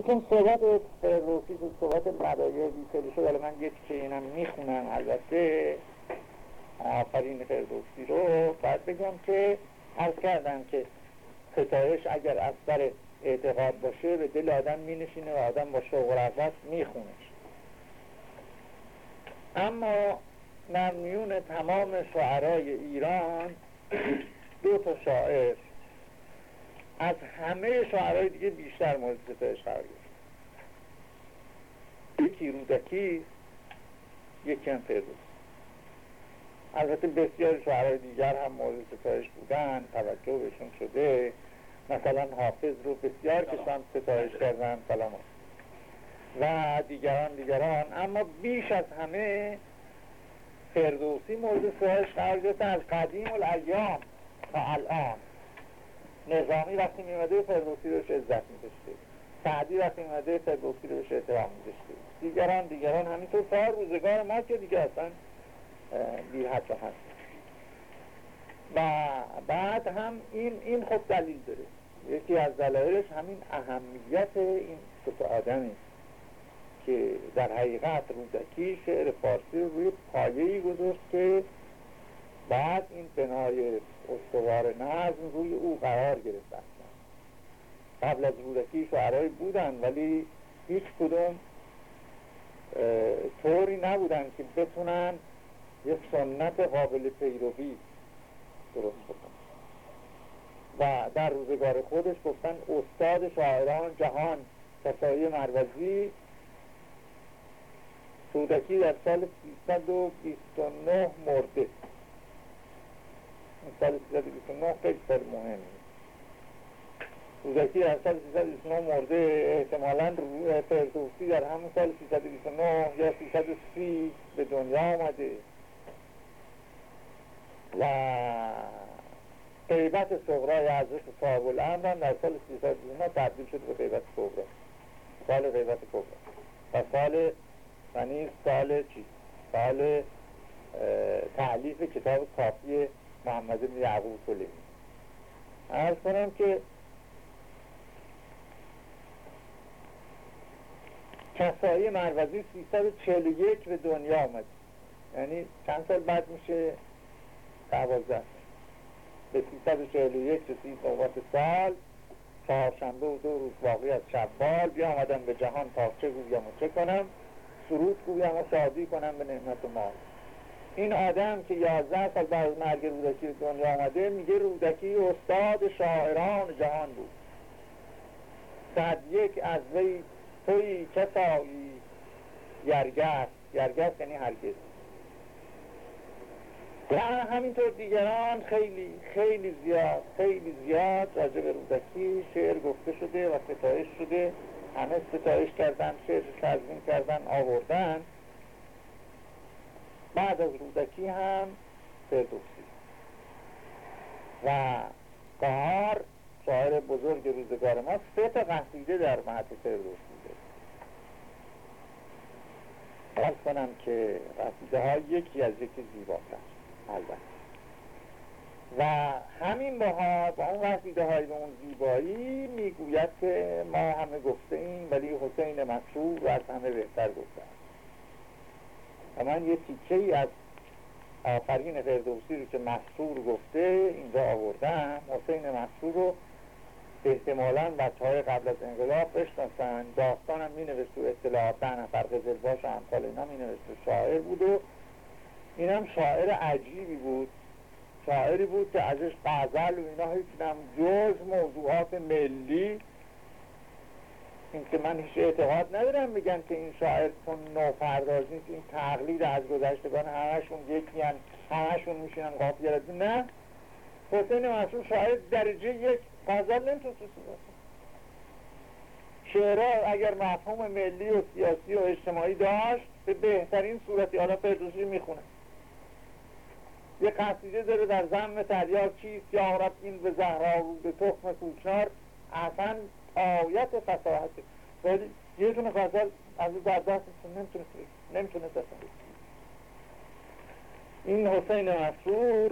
چون صحبت روسی تو صحبت مدایه خیلی شد. من یک که اینم می‌خونم. البته آفرین فردوسی رو. باید بگم که عرض کردم که ستایش اگر از سر اعتقاد باشه به دل آدم مینشینه و آدم با شوق و رغبت میخونش اما در میون تمام شعرای ایران دو تا شاعر از همه شعرهای دیگه بیشتر مورد ستایش قرار گرفت. یکی رودکی یکی هم فردوس البته بسیار شعرهای دیگر هم مورد ستایش بودن توجه بهشون شده. مثلا حافظ رو بسیار کسان ستایش کردن سلام. و دیگران دیگران. اما بیش از همه فردوسی مورد ستایش قرار گرفت از قدیم الایام تا الان. نظامی وقتی میمده فردوسی روش عزت میداشته سعدی وقتی میمده فردوسی روش احترام میداشته دیگران دیگران همینطور تا روزگار ما که دیگه اصلا بی حد هست و بعد هم این این خود دلیل داره. یکی از دلایلش همین اهمیت این دو آدمی که در حقیقت رودکی شعر فارسی رو روی پایه‌ای گذاشت که بعد این بنای استوار نظم روی او قرار گرفت قبل از رودکی شعرهایی بودن ولی هیچ کدوم طوری نبودن که بتونن یک سنت قابل پیروی درست بکنن. و در روزگار خودش گفتن استاد شاعران جهان کسایی مروزی. رودکی در سال 329 مرده. سال 329 خیلی سال مهمی روزکی در سال 329 مرده احتمالا فردوسی در همون سال 329 یا 330 به دنیا آمده. و غیبت صغرای ارزش صاحب الامر هم در سال 329 تبدیل شده به غیبت کبرا سال غیبت کبرا و سال یعنی سال چی؟ سال تعلیف کتاب کافی محمد بن یعقوب سلیمی ارز کنم که کسایی مروزی 341 به دنیا آمد. یعنی چند سال بعد میشه دوازده. به 341 رسید نوبت سال. چهارشنبه و دو روز باقی از شبال بیا آمدم به جهان تا چه گویم و چه کنم. سرود گویم و شادی کنم به نعمت مال این آدم که یازده سال بعد از مرگ رودکی به دنیا آمده میگه رودکی استاد شاعران جهان بود. صد یک از وی توی کسایی یرگست یرگست یعنی هرگز. و همینطور دیگران خیلی خیلی زیاد خیلی زیاد راجع به رودکی شعر گفته شده و ستایش شده. همه ستایش کردن شعر تزمین کردن آوردن. بعد از رودکی هم فردوسی. و قهار شاعر بزرگ روزگار ما سه تا قصیده در مهد فردوسی داره کنم که قصیده ها یکی از یکی زیباتر البته. و همین باها با اون قصیده های به اون زیبایی می‌گوید که ما همه گفته ایم ولی حسین مسعود از همه بهتر گفته و من یه تیکه ای از آفرین فردوسی رو که مسعور گفته اینجا آوردم. حسین مسعور رو احتمالا بچه های قبل از انقلاب بشناسن. داستانم می نوشت تو اطلاعات ده نفر باش و امثال اینا می شاعر بود و اینم شاعر عجیبی بود. شاعری بود که ازش غزل و اینا هیچ جز موضوعات ملی این که من هیچ اعتقاد ندارم میگن که این شاعر چون نوپرداز نیست این تقلید از گذشتگان همشون یکی هن همشون میشینن قافیه نه. حسین مسئول شاعر درجه یک غزل نمی‌تونست شعرها اگر مفهوم ملی و سیاسی و اجتماعی داشت به بهترین صورتی حالا فردوسی می‌خونه. یه قصیده داره در زم تریار چیست؟ یا رب این به زهرا به تخم کوچنار اصلا آیت فساحت ولی یه دونه غزل از در دست نمی‌تونه نمی‌تونه این حسین مسرور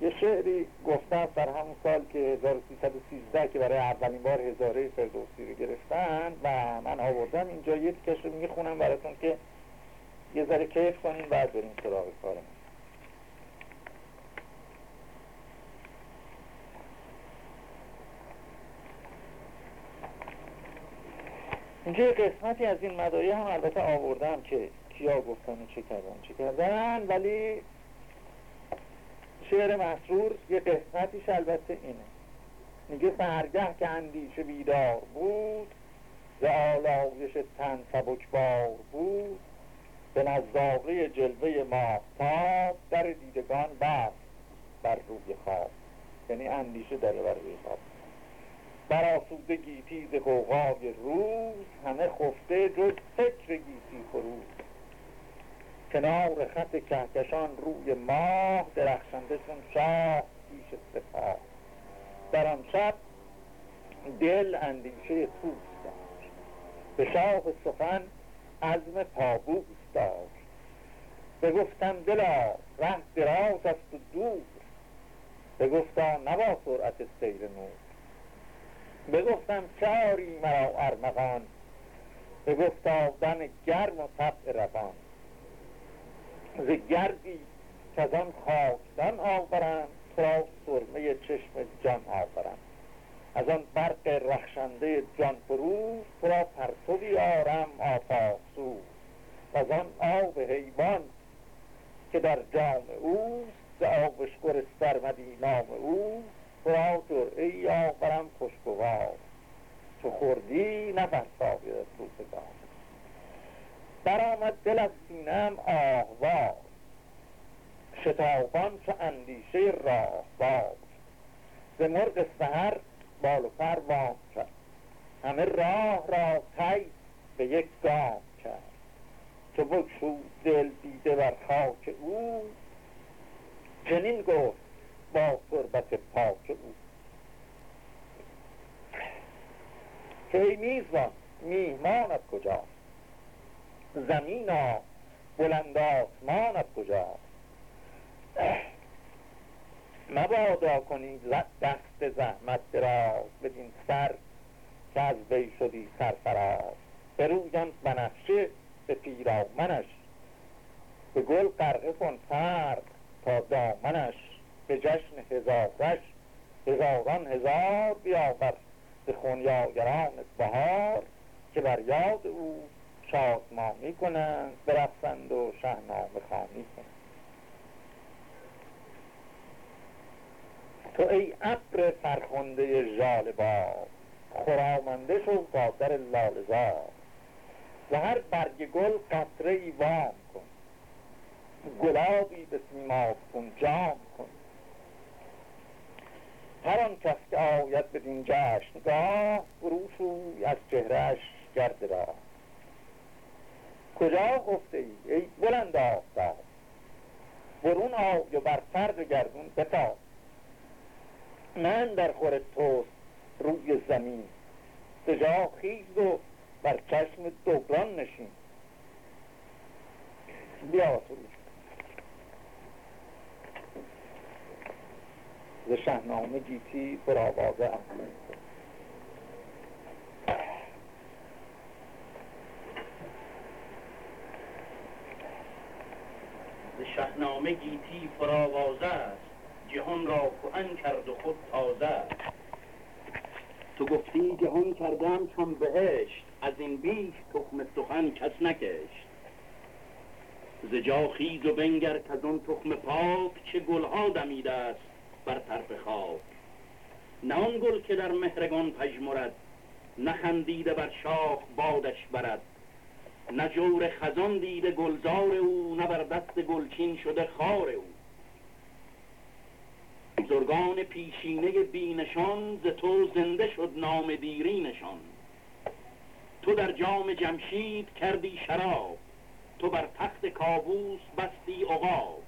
یه شعری گفتم در همون سال که 1313 که برای اولین بار هزاره فردوسی رو گرفتن و من آوردم. اینجا یه تکش رو می‌خونم براتون که یه ذره کیف کنیم بعد بریم سراغ کارمون. اینجا یه قسمتی از این مدایه هم البته آوردم که کیا گفتن چه کردن چه کردن ولی شعر مسرور یه قسمتیش البته اینه. میگه سرگه که اندیشه بیدار بود ز آلایش تن سبکبار بود. به نزداقی جلوه ماهتاب در دیدگان بر بر روی خواب. یعنی اندیشه داره بر روی خواب. بر آسوده گیتی ز روز همه خفته جز فکر گیتی فروز کنار خط کهکشان روی ماه درخشنده چون شاه پیش سپاه. در آن شب دل اندیشه توست داشت. به شاه سخن عزم پابوس داشت. بگفتم دلا ره دراز است و دور. بگفتا نبا سرعت سیر نور. بگفتم چاری مرا ارمغان بگفتا دن گرم و طبع روان. ز گردی که از آن خاکدان آورند تو را سرمه چشم جان آورند از آن برق رخشنده جان فروز تو را پرتوی آرم آفاق سوز و از آن آب حیوان که در جام اوست ز آبشخور سرمدی نام او تو را جرعه آورم خوشگوار. چو خوردی نفرساید از روزگار. برآمد دل از سینم آهوار. شتابان چو اندیشه راه باد ز مرغ سهر بال و پر وام کرد. همه راه را تی به یک گام کرد. چو بگشود دل دیده بر خاک او. چنین گفت با تربت پاک او. که ای میزبان میهمانت کجاست؟ زمینا بلند آسمانت کجاست؟ مبادا کنی دست زحمت دراز بدین سر که از وی شدی سرفراز. برویان بنفشه به پیرامنش. به گل قرقه کن فرق تا دامنش. به جشن هزارش هزاران هزار بیاور به خونیاگران بهار که بر یاد او شادمانی کنند برفتند و شهنامه خانی کنند. تو ای ابر فرخنده ژاله بار خرامنده شو قادر لالزار و هر برگ گل قطره ای وام کن گلابی به سیماب کن جام کن. هر آن کس که آید بدین جشنگاه بروشوی از چهرهش گرد را کجا گفته ای؟ ای بلند آفتاب. برون آی و بر فرد گردون بتاب. من در خور توست روی زمین. به جا خیز و بر چشم دوبران نشین. بیا ز شهنامه گیتی پر آوازه ز شهنامه گیتی پرآوازه است. جهان را کهن کرد و خود تازه تو گفتی جهان کردم چون بهشت. از این بیش تخم سخن کس نکشت. ز جا خیز و بنگر که از اون تخم پاک چه گلها دمیده است. بر طرف خاک. نه آن گل که در مهرگان پژمرد نه خندیده بر شاخ بادش برد. نه جور خزان دیده گلزار او نه بر دست گلچین شده خار او. بزرگان پیشینه بینشان ز تو زنده شد نام دیرینشان. تو در جام جمشید کردی شراب تو بر تخت کابوس بستی عقاب.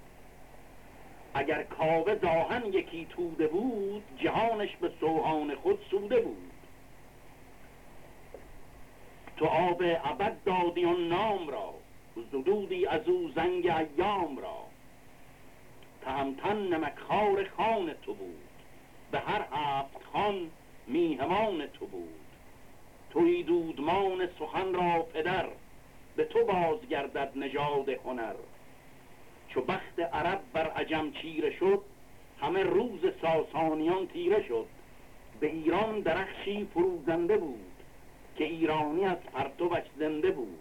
اگر کاوه زاهن یکی توده بود جهانش به سوهان خود سوده بود. تو آب ابد دادی آن نام را زدودی از او زنگ ایام را. تهمتن نمکخار خان تو بود به هر هفت خان میهمان تو بود. توی دودمان سخن را پدر به تو بازگردد نژاد هنر. چو بخت عرب بر عجم چیره شد همه روز ساسانیان تیره شد. به ایران درخشی فروزنده بود که ایرانی از پرتوش زنده بود.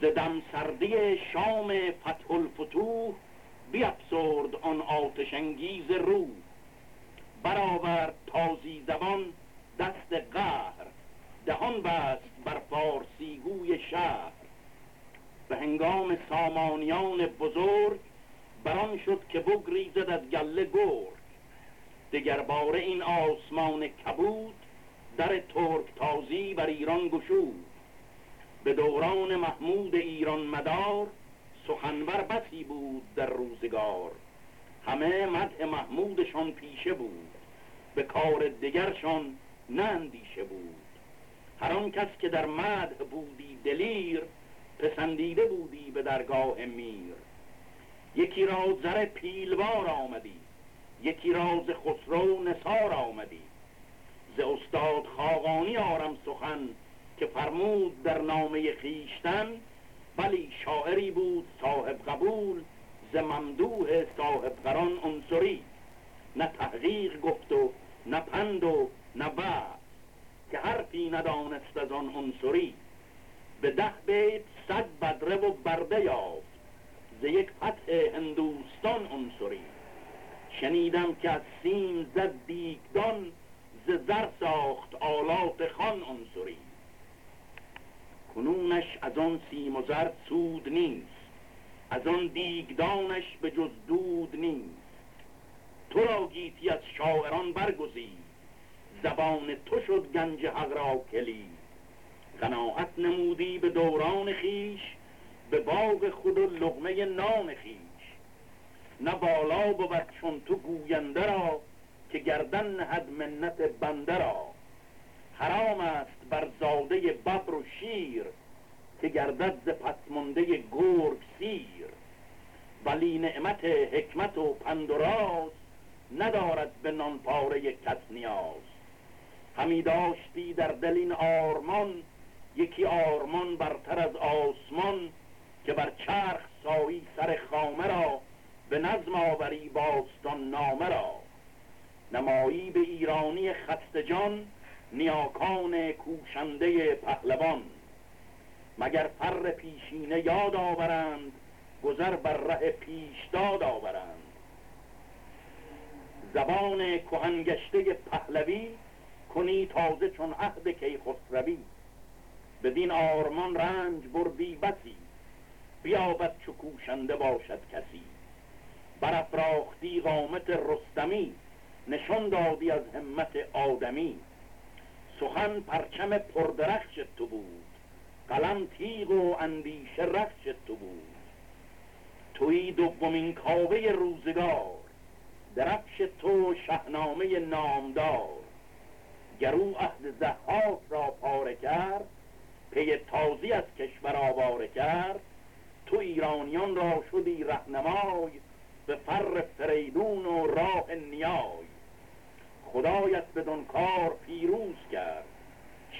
زدم سردی شام فتح الفتوح بیافزرد آن آتشنگیز رو برآورد تازی زبان دست قهر دهان بست بر فارسیگوی شهر. به هنگام سامانیان بزرگ بران شد که بگریزد از گله گرگ. دگر باره این آسمان کبود در ترک تازی بر ایران گشود. به دوران محمود ایران مدار سخنور بسی بود در روزگار. همه مدح محمودشان پیشه بود به کار دگرشان نندیشه بود. هر آن کس که در مدح بودی دلیر پسندیده بودی به درگاه میر یکی را زر پیلوار آمدی یکی را ز خسرو نثار آمدی. ز استاد خاقانی آرم سخن که فرمود در نامه خیشتن ولی شاعری بود صاحب قبول ز ممدوح صاحب قران عنصری. نه تحقیق گفت و نه پند و نه که حرفی ندانست از آن عنصری. به ده بیت صد بدره و برده یافت. ز یک فتح هندوستان عنصری. شنیدم که از سیم زد دیگدان ز زر ساخت آلات خان عنصری. کنونش از آن سیم و زر سود نیست از آن دیگدانش به جز دود نیست. تو را گیتی از شاعران برگزید زبان تو شد گنج حق را کلید. قناعت نمودی به دوران خیش به باغ خود و لغمه نان خیش. نه بالا بود چون تو گوینده را که گردن نهد منت بنده را. حرام است بر زاده ببر و شیر که گردد ز پسمانده گرگ سیر. ولی نعمت حکمت و پند و راز ندارد به نانپاره کس نیاز. همی داشتی در دل این آرمان یکی آرمان برتر از آسمان که بر چرخ سایی سر خامه را به نظم آوری باستان نامه را. نمایی به ایرانی خستجان نیاکان کوشنده پهلوان. مگر فر پیشینه یاد آورند گذر بر ره پیشداد آورند. زبان کهنگشته پهلوی کنی تازه چون عهد کیخسروی. بدین آرمان رنج بردی بسی بیابد چو کوشنده باشد کسی. برافراختی قامت رستمی نشان دادی از همت آدمی. سخن پرچم پردرخش تو بود قلم تیغ و اندیشه رخش تو بود. توی دومین کاوه روزگار درفش تو شهنامه نامدار. گرو عهد زحاک را پاره کرد پی تازی از کشور آواره کرد تو ایرانیان را شدی رهنمای به فر فریدون و راه نیای. خدایت بدون کار پیروز کرد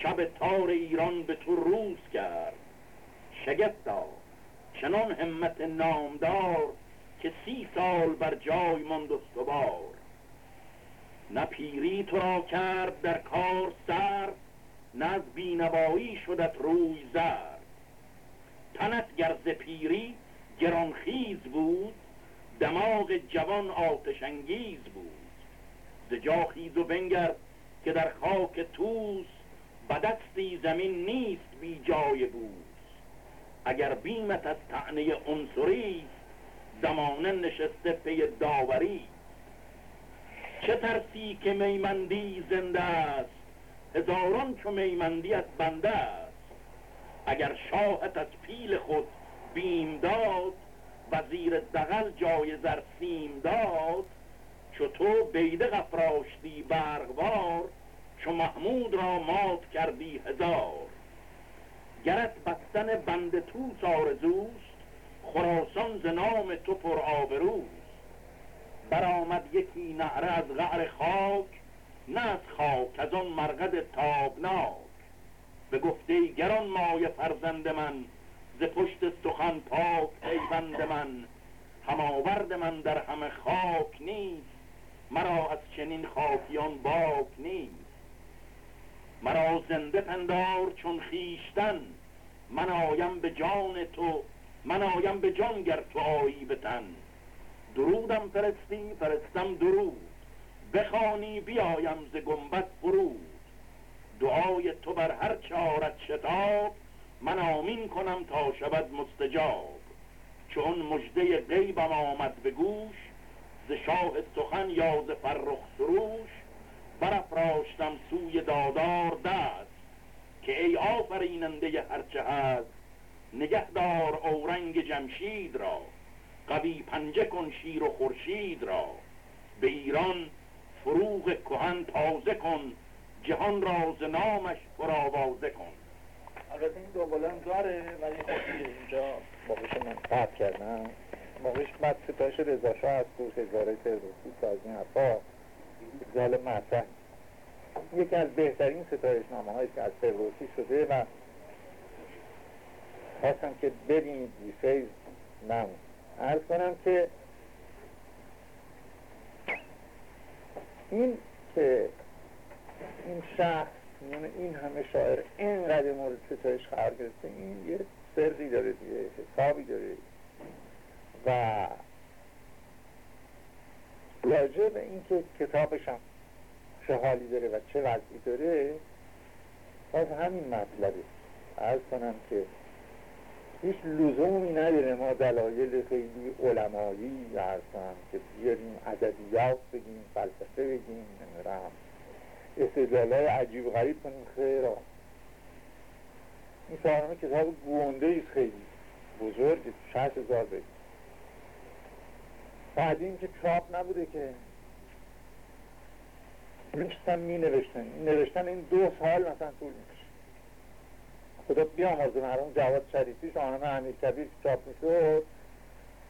شب تار ایران به تو روز کرد. شگفتا چنان همت نامدار که سی سال بر جای ماند استوار. نه پیری تو را کرد در کار سر نه از بینوایی شدت روی زر تنت گرز پیری گرانخیز بود دماغ جوان آتشنگیز بود. ز جا خیز و بنگر که در خاک توس بدستی زمین نیست بی جای بود اگر بیمت از تعنی عنصری زمانه نشسته پی داوری. چه ترسی که میمندی زنده است هزاران چو میمندی از بنده است. اگر شاهت از پیل خود بیم داد وزیر دغل جای زر سیم داد چو تو بیده غفراشتی برغوار چو محمود را مات کردی هزار. گرت بستن بند توس آرزوست خراسان ز نام تو پر آبروز برآمد یکی نعره از غعر خاک نه از خاک از آن مرقد تابناک. به گفته گران مای فرزند من ز پشت سخن پاک پیوند من. هماورد من در همه خاک نیست مرا از چنین خاکیان باک نیست. مرا زنده پندار چون خیشتن من آیم به جان تو من آیم به جان گر تو آیی به تن. درودم فرستی فرستم درود. بخوانی بیایم ز گنبد فرود. دعای تو بر هر چارت شتاب من آمین کنم تا شود مستجاب. چون مجده غیبم آمد به گوش ز شاه سخن یا ز فرخ سروش برافراشتم سوی دادار دست. که ای آفریننده هرچه هست نگهدار اورنگ جمشید را. قوی پنجه کن شیر و خورشید را. به ایران فروغ کهن تازه کن جهان را ز نامش پرآوازه کن. البته این دنبالم داره ولی خب اینجا موقعش من قطع کردم. موقعش بعد ستایش رضا شاه از تو هزاره فردوسی سازی حرفا زال مطرح. یکی از بهترین ستایش نامه هایی که از فردوسی شده و خواستم که ببینید بیفیز نمون ارز کنم که این که این شخص یعنی این همه شاعر اینقدر مورد ستایش قرار گرفته این یه سری داره دیگه حسابی داره. و راجع به اینکه کتابش هم چه حالی داره و چه وضعی داره باز همین مطلبه. ارز کنم که هیچ لزومی نداره ما دلایل خیلی علمایی کنم که بیاریم ادبیات بگیم فلسفه بگیم نمیرم استدلال عجیب غریب کنیم. خیر این شاهنامه کتاب گونده ایست خیلی. بزرگ شهست هزار بگیم. بعد که چاپ نبوده که میشتن می نوشتن نوشتن این دو سال مثلا طول می‌کشه. خدا بیامرزه مرحوم جواد شریفی شاهنامه امیر کبیر چاپ می‌شد.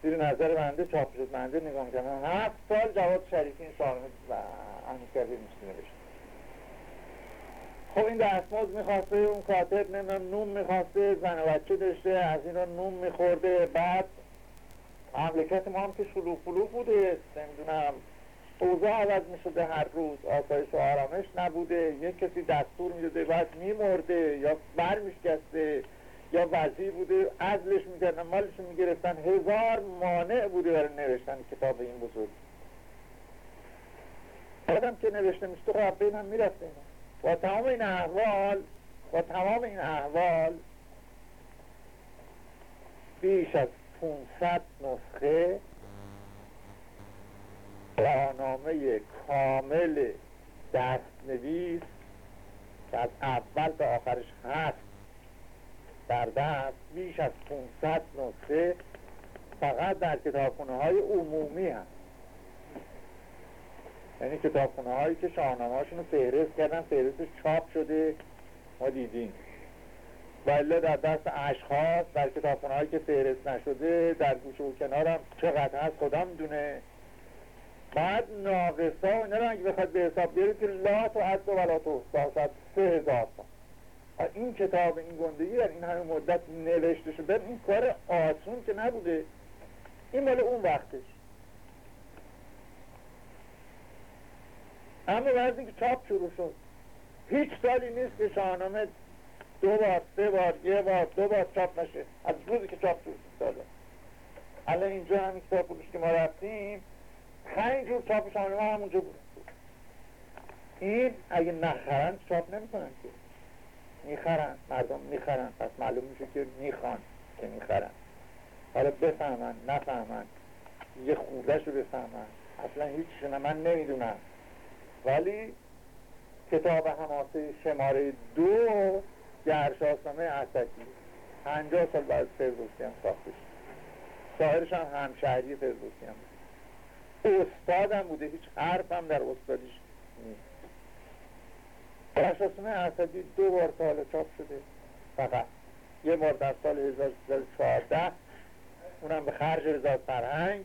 زیر نظر بنده چاپ شد بنده نگاه کردم هفت سال جواد شریفی این شاهنامه و امیر کبیر میشه خب این دستماز می‌خواسته اون کاتب نمی‌دونم نوم می‌خواسته زن و بچه داشته از این را نوم میخورده. بعد مملکت ما هم که شلوغ بوده. نمی‌دونم. اوضاع عوض می‌شده هر روز. آسایش و آرامش نبوده. یک کسی دستور می‌داده بعد میمرده یا بر میشکسته یا وزیر بوده. ازلش می‌کردن مالش می‌گرفتن. هزار مانع بوده برای نوشتن کتاب این بزرگ. آدم که نوشته میشه تو هم می‌رفته با تمام این احوال با تمام این احوال بیش از 500 نسخه برنامه کامل دستنویس که از اول به آخرش هست در دست بیش از 500 نسخه فقط در کتابخونه های عمومی هست. یعنی کتابخونه هایی که شاهنامه هاشون رو فهرست کردن فهرستش چاپ شده ما دیدیم. ولی در دست اشخاص در کتابخونه هایی که فهرست نشده در گوشه و کنارم چقدر هست خدا می‌دونه بعد ناقصا رو اگه بخواد به حساب بیارید که لا تو و ولا تو ساست سه هزار این کتاب این گندگی در این همه مدت نوشته شده این کار آسون که نبوده. این مال اون وقتش. اما بعد که چاپ شروع شد هیچ سالی نیست که شاهنامه دو بار سه بار یه بار دو بار چاپ نشه. از روزی که چاپ شد. الان اینجا همین کتاب که ما رفتیم روز چاپ شاهنامه همونجا بود. این اگه نخرن چاپ نمی‌کنن که. می‌خرن مردم می‌خرن. پس معلوم میشه که می‌خوان که می‌خرن. حالا بفهمن نفهمن. یه خوردش رو بفهمن. اصلا هیچ من نمی‌دونم. ولی کتاب هماسه شماره دو گرشاسنامه اسدی پنجاه سال بعد فردوسی هم ساخته شد شاعرش هم همشهری فردوسی هم استادم بوده هیچ حرف هم در استادیش نیست. گرشاسنامه اسدی دو بار تا چاپ شده فقط. یه بار در سال 1314 اونم به خرج رضا فرهنگ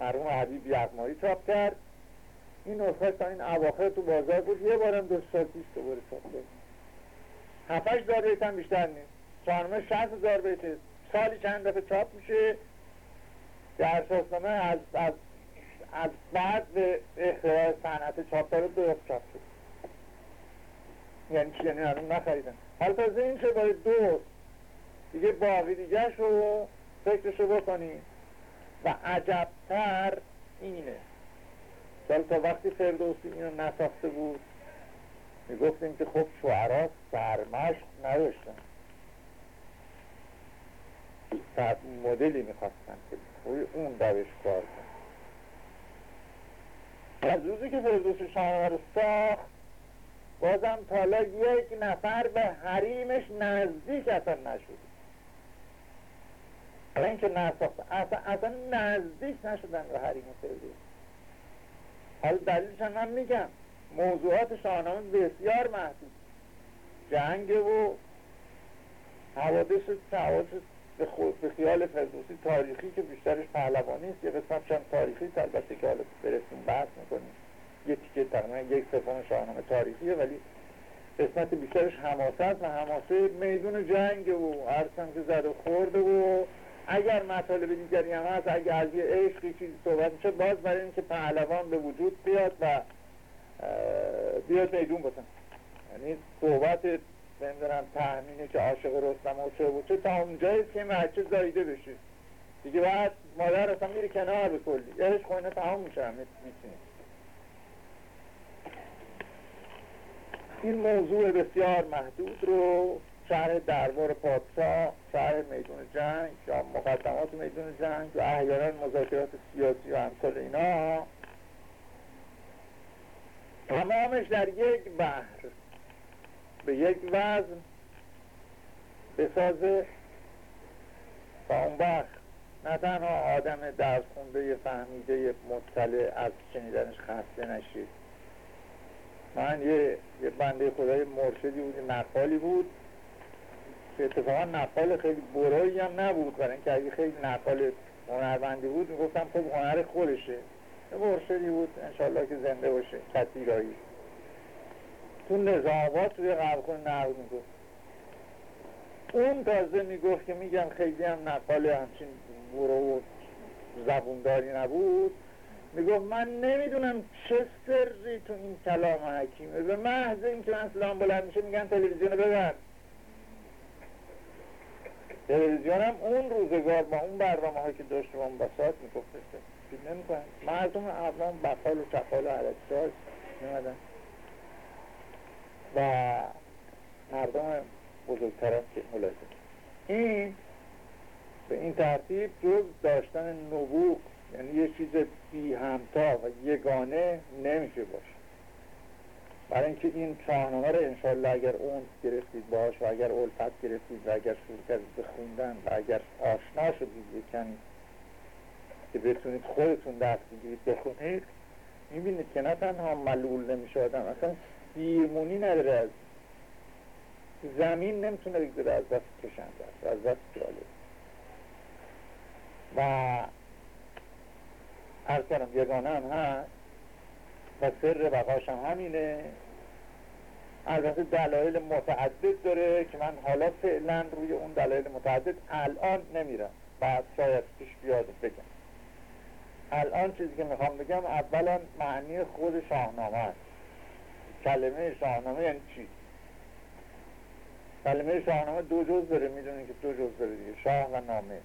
مرحوم حبیب یغمایی چاپ کرد. این نسخه تا این اواخر تو بازار بود یه بارم دو سال پیش دوباره چاپ کرد. هفتش هزار بیت هم بیشتر نیست. شاهنامه شهست هزار بیته سالی چند دفعه چاپ میشه. در اساسنامه از, از, از بعد به اختراع صنعت چاپدار دو چاپ شد یعنی چی؟ یعنی هنوز نخریدن. حالا تازه این شد باید دو. دیگه باقی دیگه رو فکرشو بکنیم و عجبتر اینه. سال تا وقتی فردوسی اینو نساخته بود می‌گفتیم که خب شعرا سرمشق نداشتن. مدلی می‌خواستن که اون دوش کار کن از روزی که فردوسی شاهنامه رو ساخت بازم تالا یک نفر به حریمش نزدیک اصلا نشد. اینکه نساخت اصلا, اصلا نزدیک نشدن به حریم فردوسی حالا دلیلش هم میگم. موضوعات شاهنامه بسیار محدود. جنگ و حوادث حوادث به, خود به خیال فردوسی تاریخی که بیشترش پهلوانی است یه قسمت هم تاریخی البته که حالا برسیم بحث می‌کنیم. یه تیکه تقریبا یک سوم شاهنامه تاریخیه ولی قسمت بیشترش حماسه و حماسه میدون جنگ و هرچند که زد و خورده و اگر مطالب دیگری هم هست اگر از یه عشقی چیزی صحبت میشه باز برای اینکه پهلوان به وجود بیاد و بیاد میدون بسن یعنی صحبت نمی‌دونم تحمینه که عاشق رستم و چه بود. چه تا اونجایی که بچه زایده بشه دیگه بعد مادر اصلا میره کنار به کلی. یهش خونه تمام میشه هم این موضوع بسیار محدود رو شهر دربار پادشاه شهر میدون جنگ یا مقدمات میدون جنگ و احیانا مذاکرات سیاسی و امثال اینا تمامش در یک بحر. به یک وزن بسازه و اون وقت نه تنها آدم درس خونده فهمیده مطلع از شنیدنش خسته نشید. من یه, یه بنده خدای مرشدی بود نقالی بود. که اتفاقا نقال خیلی برایی هم نبود برای اینکه اگه خیلی نقال هنرمندی بود می‌گفتم خب هنر خودشه. مرشدی بود انشالله که زنده باشه کتیرایی تو نظامات توی قبل نقل می‌گفت اون تازه می‌گفت که میگم خیلی هم نقال همچین برو زبونداری نبود. می‌گفت من نمی‌دونم چه سری تو این کلام حکیمه. به محض اینکه من سلام بلند میشه میگن تلویزیون ببر تلویزیون هم اون روزگار با اون برنامه هایی که داشت اون بساط میگفتش فیلم نمی‌کنن مردم اولان بقال و چقال و عربساز میمدن و مردم بزرگتر که ملاحظه این به این ترتیب جز داشتن نبوغ یعنی یه چیز بی همتا و یگانه نمیشه باشه. برای اینکه این شاهنامه رو انشالله اگر اون گرفتید باش و اگر الفت گرفتید و اگر شروع کردید به خوندن و اگر آشنا شدید یکنی که بتونید خودتون دست بگیرید بخونید می‌بینید که نه تنها ملول نمیشه آدم اصلا سیرمونی نداره از زمین نمی‌تونه بگذاره از دست کشنده از دست جالب. و هر کردم یگانه هم هست و سر بقاش هم همینه. البته دلایل متعدد داره که من حالا فعلا روی اون دلایل متعدد الان نمیرم. بعد شاید پیش بیاد بگم. الان چیزی که می‌خوام بگم اولا معنی خود شاهنامه است. کلمه شاهنامه یعنی چی؟ کلمه شاهنامه دو جز داره می‌دونید که دو جز داره دیگه شاه و نامه.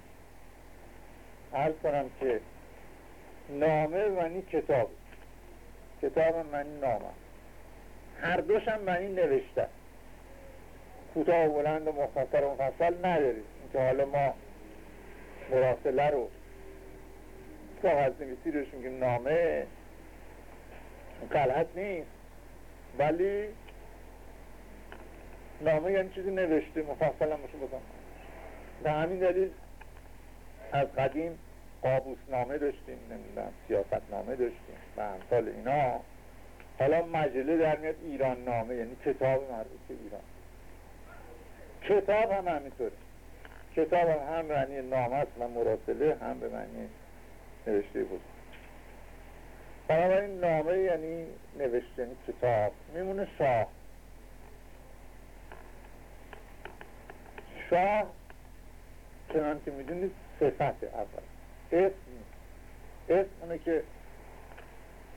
عرض کنم که نامه معنی کتاب. کتاب معنی نامه هر دوشم معنی نوشته. کوتاه و بلند و مختصر و مفصل ندارید اینکه حالا ما مراسله رو کاغذ نویسی روش میگیم نامه. غلط نیست. ولی نامه یعنی چیزی نوشته مفصل هم باشه بکنم به همین دلیل از قدیم قابوس نامه داشتیم نمی‌دونم سیاست نامه داشتیم و همسال اینا. حالا مجله در میاد ایران نامه یعنی کتاب مربوط به ایران. کتاب هم همینطوره کتاب هم معنی نام است و مراسله هم به معنی نوشته بود. بنابراین نامه یعنی نوشته یعنی کتاب. میمونه شاه. شاه چنان که می‌دونید صفت اول. اسم اسم اونه که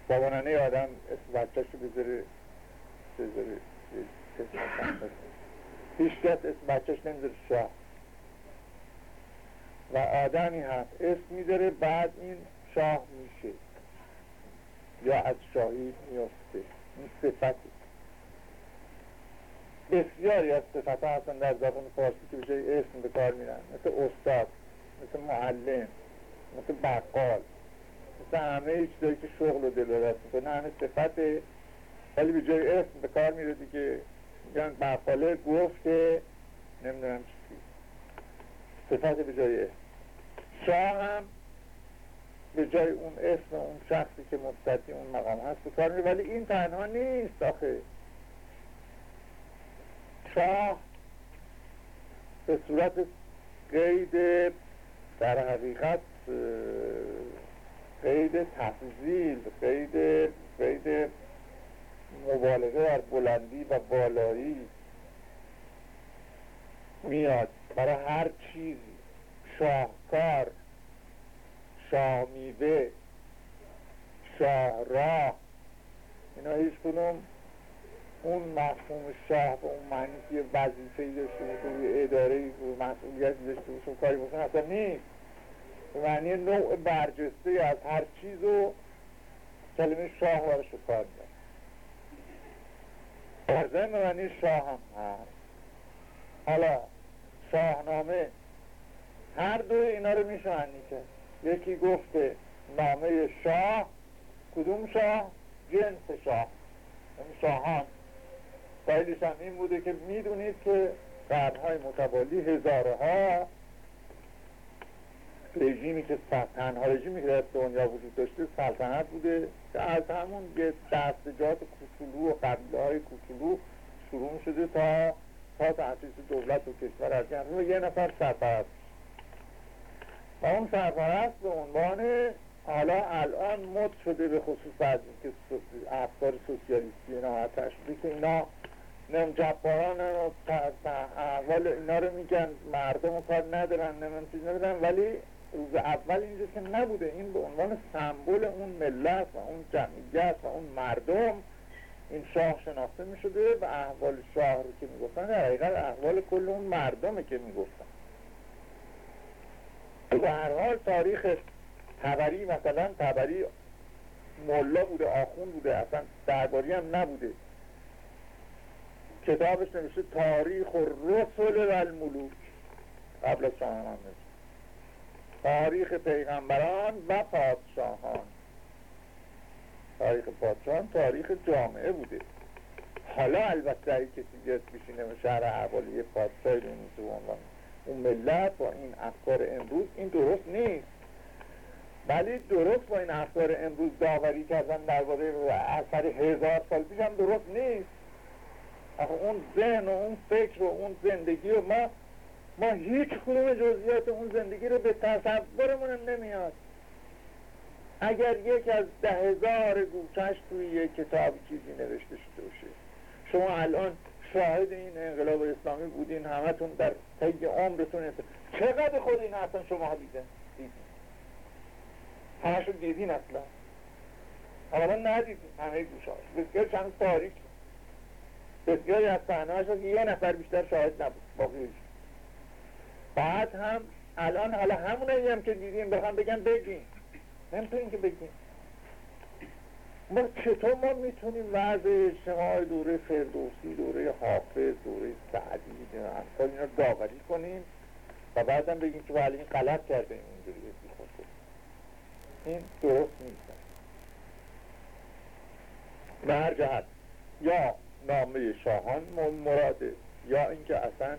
بابانانه آدم اسم بچهش رو بذاره بذاره. هیچ کس اسم بچهش نمی‌ذاره شاه. و آدمی هست. اسم می‌ذاره بعد این شاه میشه. یا از شاهی میفته این صفتی. بسیاری از صفت ها هستن در زبان فارسی که بجای اسم به کار میرن. مثل استاد مثل معلم مثل بقال مثل همه چیزایی که شغل و دلالت می‌کنه. همه صفته ولی به جای اسم به کار میره دیگه. میگن بقاله گفته نمی‌دونم چی. صفت به جای اسم. شاه هم به جای اون اسم اون شخصی که مستدی اون مقام هست به کار ولی این تنها نیست آخه. شاه به صورت قید در حقیقت قید تفضیل قید مبالغه در بلندی و بالایی میاد برای هر چیزی شاهکار شامیوه شاهراه اینا هیچ کنم اون مفهوم شاه و اون معنی که وظیفه داشته باشه روی اداره و مسئولیتی داشته باشه کاری بکنه اصلا نیست به معنی نوع برجسته از هر چیز و کلمه شاه برش کار میاد در معنی شاه هست. حالا شاهنامه هر دو اینا رو میشه معنی کرد یکی گفته نامه شاه کدوم شاه؟ جنس شاه. یعنی شاهان دلیلش هم این بوده که می‌دونید که قرنهای متوالی هزارها رژیمی که تنها رژیمی که در دنیا وجود داشته سلطنت بوده که از همون یه دستجات کوچولو و قبیله های کوچولو شروع شده تا تا تحسیس دولت و کشور از یه نفر سرپرست. و اون سرپرست به عنوان حالا الان مد شده به خصوص از اینکه افکار سوسیالیستی اینا تشبیه که اینا نم جباران و احوال اینا رو میگن مردم کار ندارن نمیم چیز ندارن ولی روز اول اینجا که نبوده. این به عنوان سمبل اون ملت و اون جمعیت و اون مردم این شاه شناخته می شده و احوال شاه رو که می‌گفتن در حقیقت احوال کل اون مردمه که می‌گفتن. به هر حال تاریخ تبری مثلا تبری ملا بوده آخون بوده اصلا درباری هم نبوده. کتابش نمیشه تاریخ و رسول و الملوک قبل از شاهنامه. تاریخ پیغمبران و پادشاهان. تاریخ پادشاهان تاریخ جامعه بوده. حالا البته اگه کسی بیاد بشینه به شهر احوالی پادشاهی بینیسه اون ملت با این افکار امروز این درست نیست. ولی درست با این افکار امروز داوری کردن درباره اثر هزار سال پیش هم درست نیست. اون ذهن و اون فکر و اون زندگی و ما ما هیچ کدوم جزئیات اون زندگی رو به تصورمون نمیاد. اگر یک از ده هزار گوشش توی یک کتاب چیزی نوشته شده باشه. شما الان شاهد این انقلاب اسلامی بودین همتون در طی عمرتون چقدر خود این اصلا شما دیدین؟ دیدین همشون دیدین اصلا. اولا ندیدین همه گوشاش بسیار چند تاریک. بسیاری از صحنه‌هاش که یه نفر بیشتر شاهد نبود. باقیش بعد هم الان حالا همونایی هم که دیدیم بخوام بگن بگین. نمی‌تونین که بگین ما چطور ما می‌تونیم وضع اجتماع دوره فردوسی دوره حافظ دوره سعدی همکار اینا داوری کنیم و بعدم بگیم که ولی این غلط کرده اینجوری این درست نیست. به هر جهت یا نامه شاهان مراده یا اینکه اصلا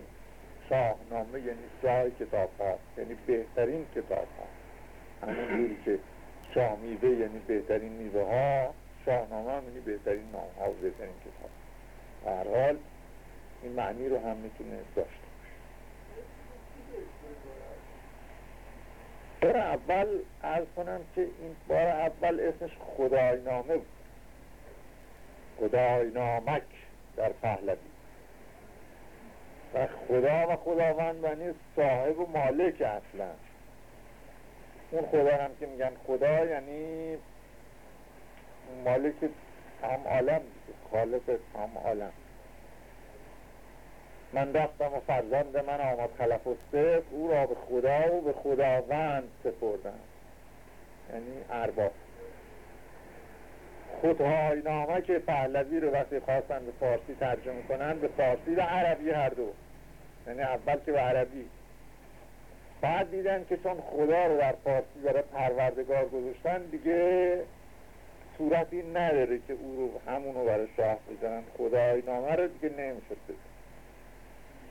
شاهنامه یعنی شاه کتاب ها یعنی بهترین کتاب ها همون جوری شامیوه یعنی بهترین میوه ها شاهنامه هم یعنی بهترین نام ها و بهترین کتاب هر حال این معنی رو هم می‌تونه داشته بار اول ارز کنم که این بار اول اسمش خداینامه بود. خداینامک در پهلوی. و خدا و خداوند یعنی صاحب و مالک اصلا. اون خدا هم که میگن خدا یعنی مالک تمام عالم خالق تمام عالم. من رفتم و فرزند من آمد خلف و او را به خدا و به خداوند سپردم. یعنی ارباب. خودهای نامه که پهلوی رو وقتی خواستن به فارسی ترجمه کنن به فارسی و عربی هر دو. یعنی اول که به عربی. بعد دیدن که چون خدا رو در فارسی برای پروردگار گذاشتن دیگه صورتی نداره که او رو همونو برای شاه بزنن. خدای نامه رو دیگه نمی‌شد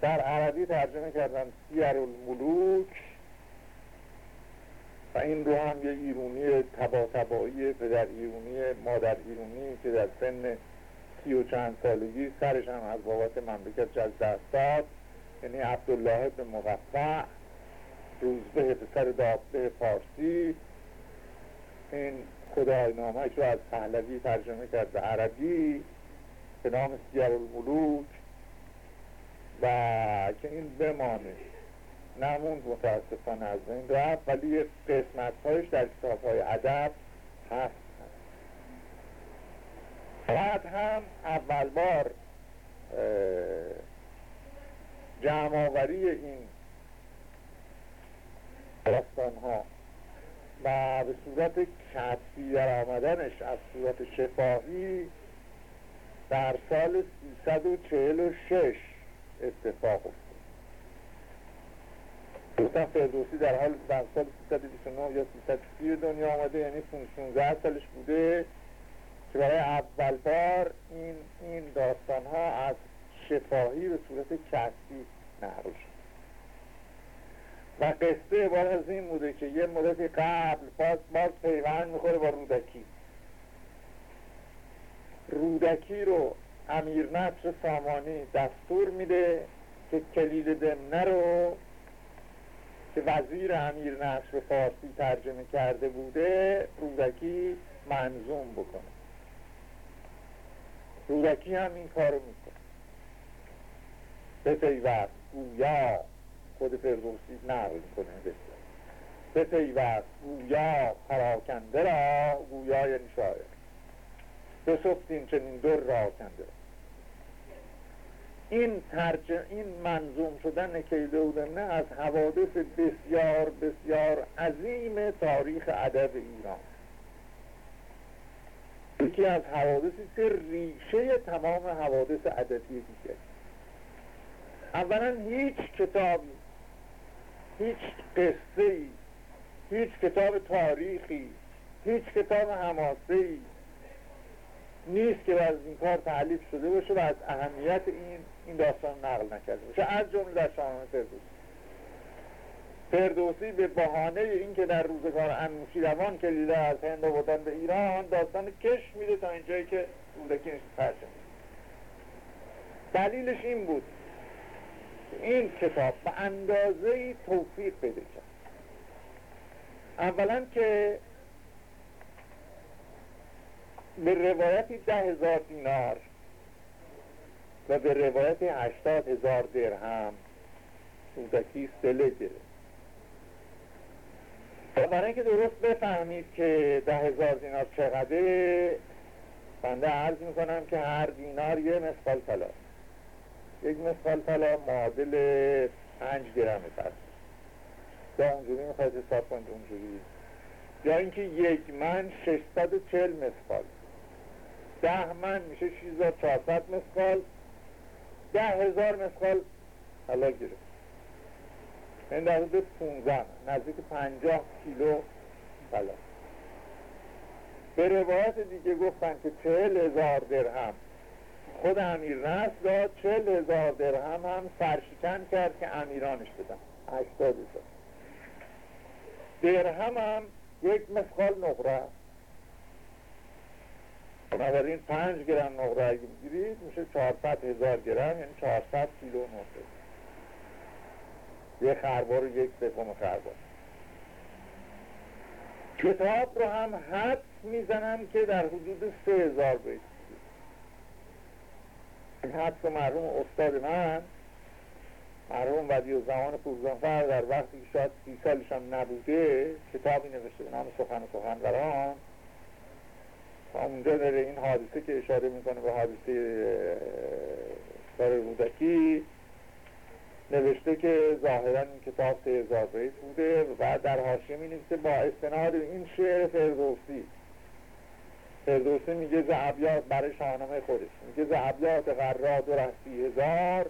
در عربی ترجمه کردن سیر الملوک و این رو هم یه ایرونی تبا تبایی پدر ایرونی مادر ایرونی که در سن سی و چند سالگی سرش هم از بابت مملکت جز دست داد یعنی عبدالله به مقفع روزبه سر دابده پارسی این خدای نامش رو از پهلوی ترجمه کرد به عربی به نام سیر الملوک و که این بمانه نمون متاسفانه از این رفت ولی قسمت هایش در کتاب های عدب هست. بعد هم اول بار جمع این داستان ها و به صورت کتبی در آمدنش از صورت شفاهی در سال 346 اتفاق افتاد. گفتم فردوسی در حال در سال 329 یا 330 دنیا آمده یعنی 16 سالش بوده که برای اول بار این, این داستان ها از شفاهی به صورت کسی شد. و قصه عبارت از این بوده که یه مدتی قبل باز باز پیوند می‌خوره با رودکی. رودکی رو امیر نصر سامانی دستور میده که کلید دمنه رو که وزیر امیر نصر فارسی ترجمه کرده بوده رودکی منظوم بکنه. رودکی هم این کارو می‌کنه. به پیوست گویا خود فردوسی نقل کنه به پیوست گویا پراکنده را گویا یعنی شاعر. بسفتیم چنین در را کنده. این ترجم این منظوم شدن نه از حوادث بسیار بسیار عظیم تاریخ ادب ایران. یکی از حوادثی که ریشه تمام حوادث ادبی دیگه. اولا هیچ کتابی هیچ قصه هیچ کتاب تاریخی هیچ کتاب حماسه نیست که از این کار تعلیف شده باشه و از اهمیت این این داستان نقل نکرده باشه. از جمله در شاهنامه فردوسی. فردوسی به بهانه اینکه در روزگار انوشیروان که لیده از هند آوردن به ایران داستان کش میده تا اینجایی که رودکی نشد دلیلش این بود. این کتاب به اندازه توفیق پیدا کرد. اولا که به روایتی ده هزار دینار و به روایت هشتاد هزار درهم رودکی سله گرفت. برای اینکه درست بفهمید که ده هزار دینار چقدره بنده عرض می‌کنم که هر دینار یه مثقال طلا یک مثقال طلا معادل پنج گرمه پس یا اونجوری می‌خواید حساب کنید اونجوری. یا اینکه یک من 640 مثقال ده من میشه 6400 مسقال. ده هزار مسقال حالا گیره این در حدود 15 نزدیک 50 کیلو طلا. به روایت دیگه گفتن که چهل هزار درهم خود امیر نصر داد چهل هزار درهم هم سرشکن کرد که امیرانش بدن. هشتاد هزار درهم هم یک مسقال نقره بنابراین پنج گرم نقره اگه بگیرید میشه 400 هزار گرم یعنی 400 کیلو نقره یه خربار و یک سوم خربار. کتاب رو هم حد می‌زنم که در حدود سه هزار بیت. این حدس مرحوم استاد من مرحوم بدی و زمان پوزانفر در وقتی که شاید سی سالش هم نبوده کتابی نوشته به نام سخن سخنوران. اونجا داره این حادثه که اشاره می‌کنه به حادثه سال رودکی. نوشته که ظاهرا این کتاب سه بوده و بعد در حاشیه می با استناد این شعر فردوسی. فردوسی میگه زعبیات برای شاهنامه خودش. میگه زعبیات غراد و رفتی هزار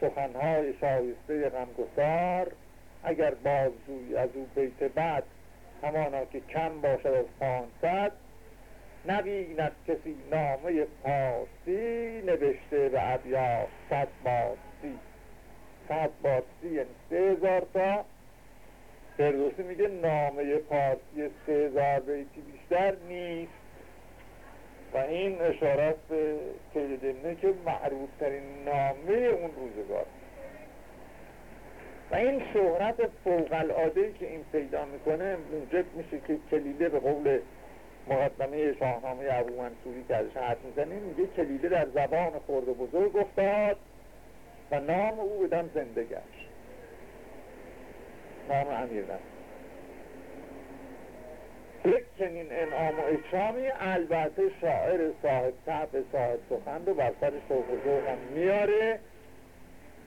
سخنهای شایسته غمگسار. اگر بازجوی از او بیت بعد همانا که کم باشد از پانصد. نبیند کسی نامه پارسی نوشته به ابیات صد باسی صد باسی یعنی سه هزار تا. فردوسی میگه نامه پارسی سه هزار بیتی بیشتر نیست. و این اشارت به کلیدمنه که معروف ترین نامه اون روزگار. و این شهرت فوق العاده که این پیدا می‌کنه موجب میشه که کلیده به قول مقدمه شاهنامه ابو منصوری که ازش حرف می‌زنه میگه کلیده در زبان خرد بزرگ افتاد و نام او بدم زنده گشت. نام امیر یک چنین انعام و اکرامی البته شاعر صاحب طبع صاحب سخن رو بر سر شوق میاره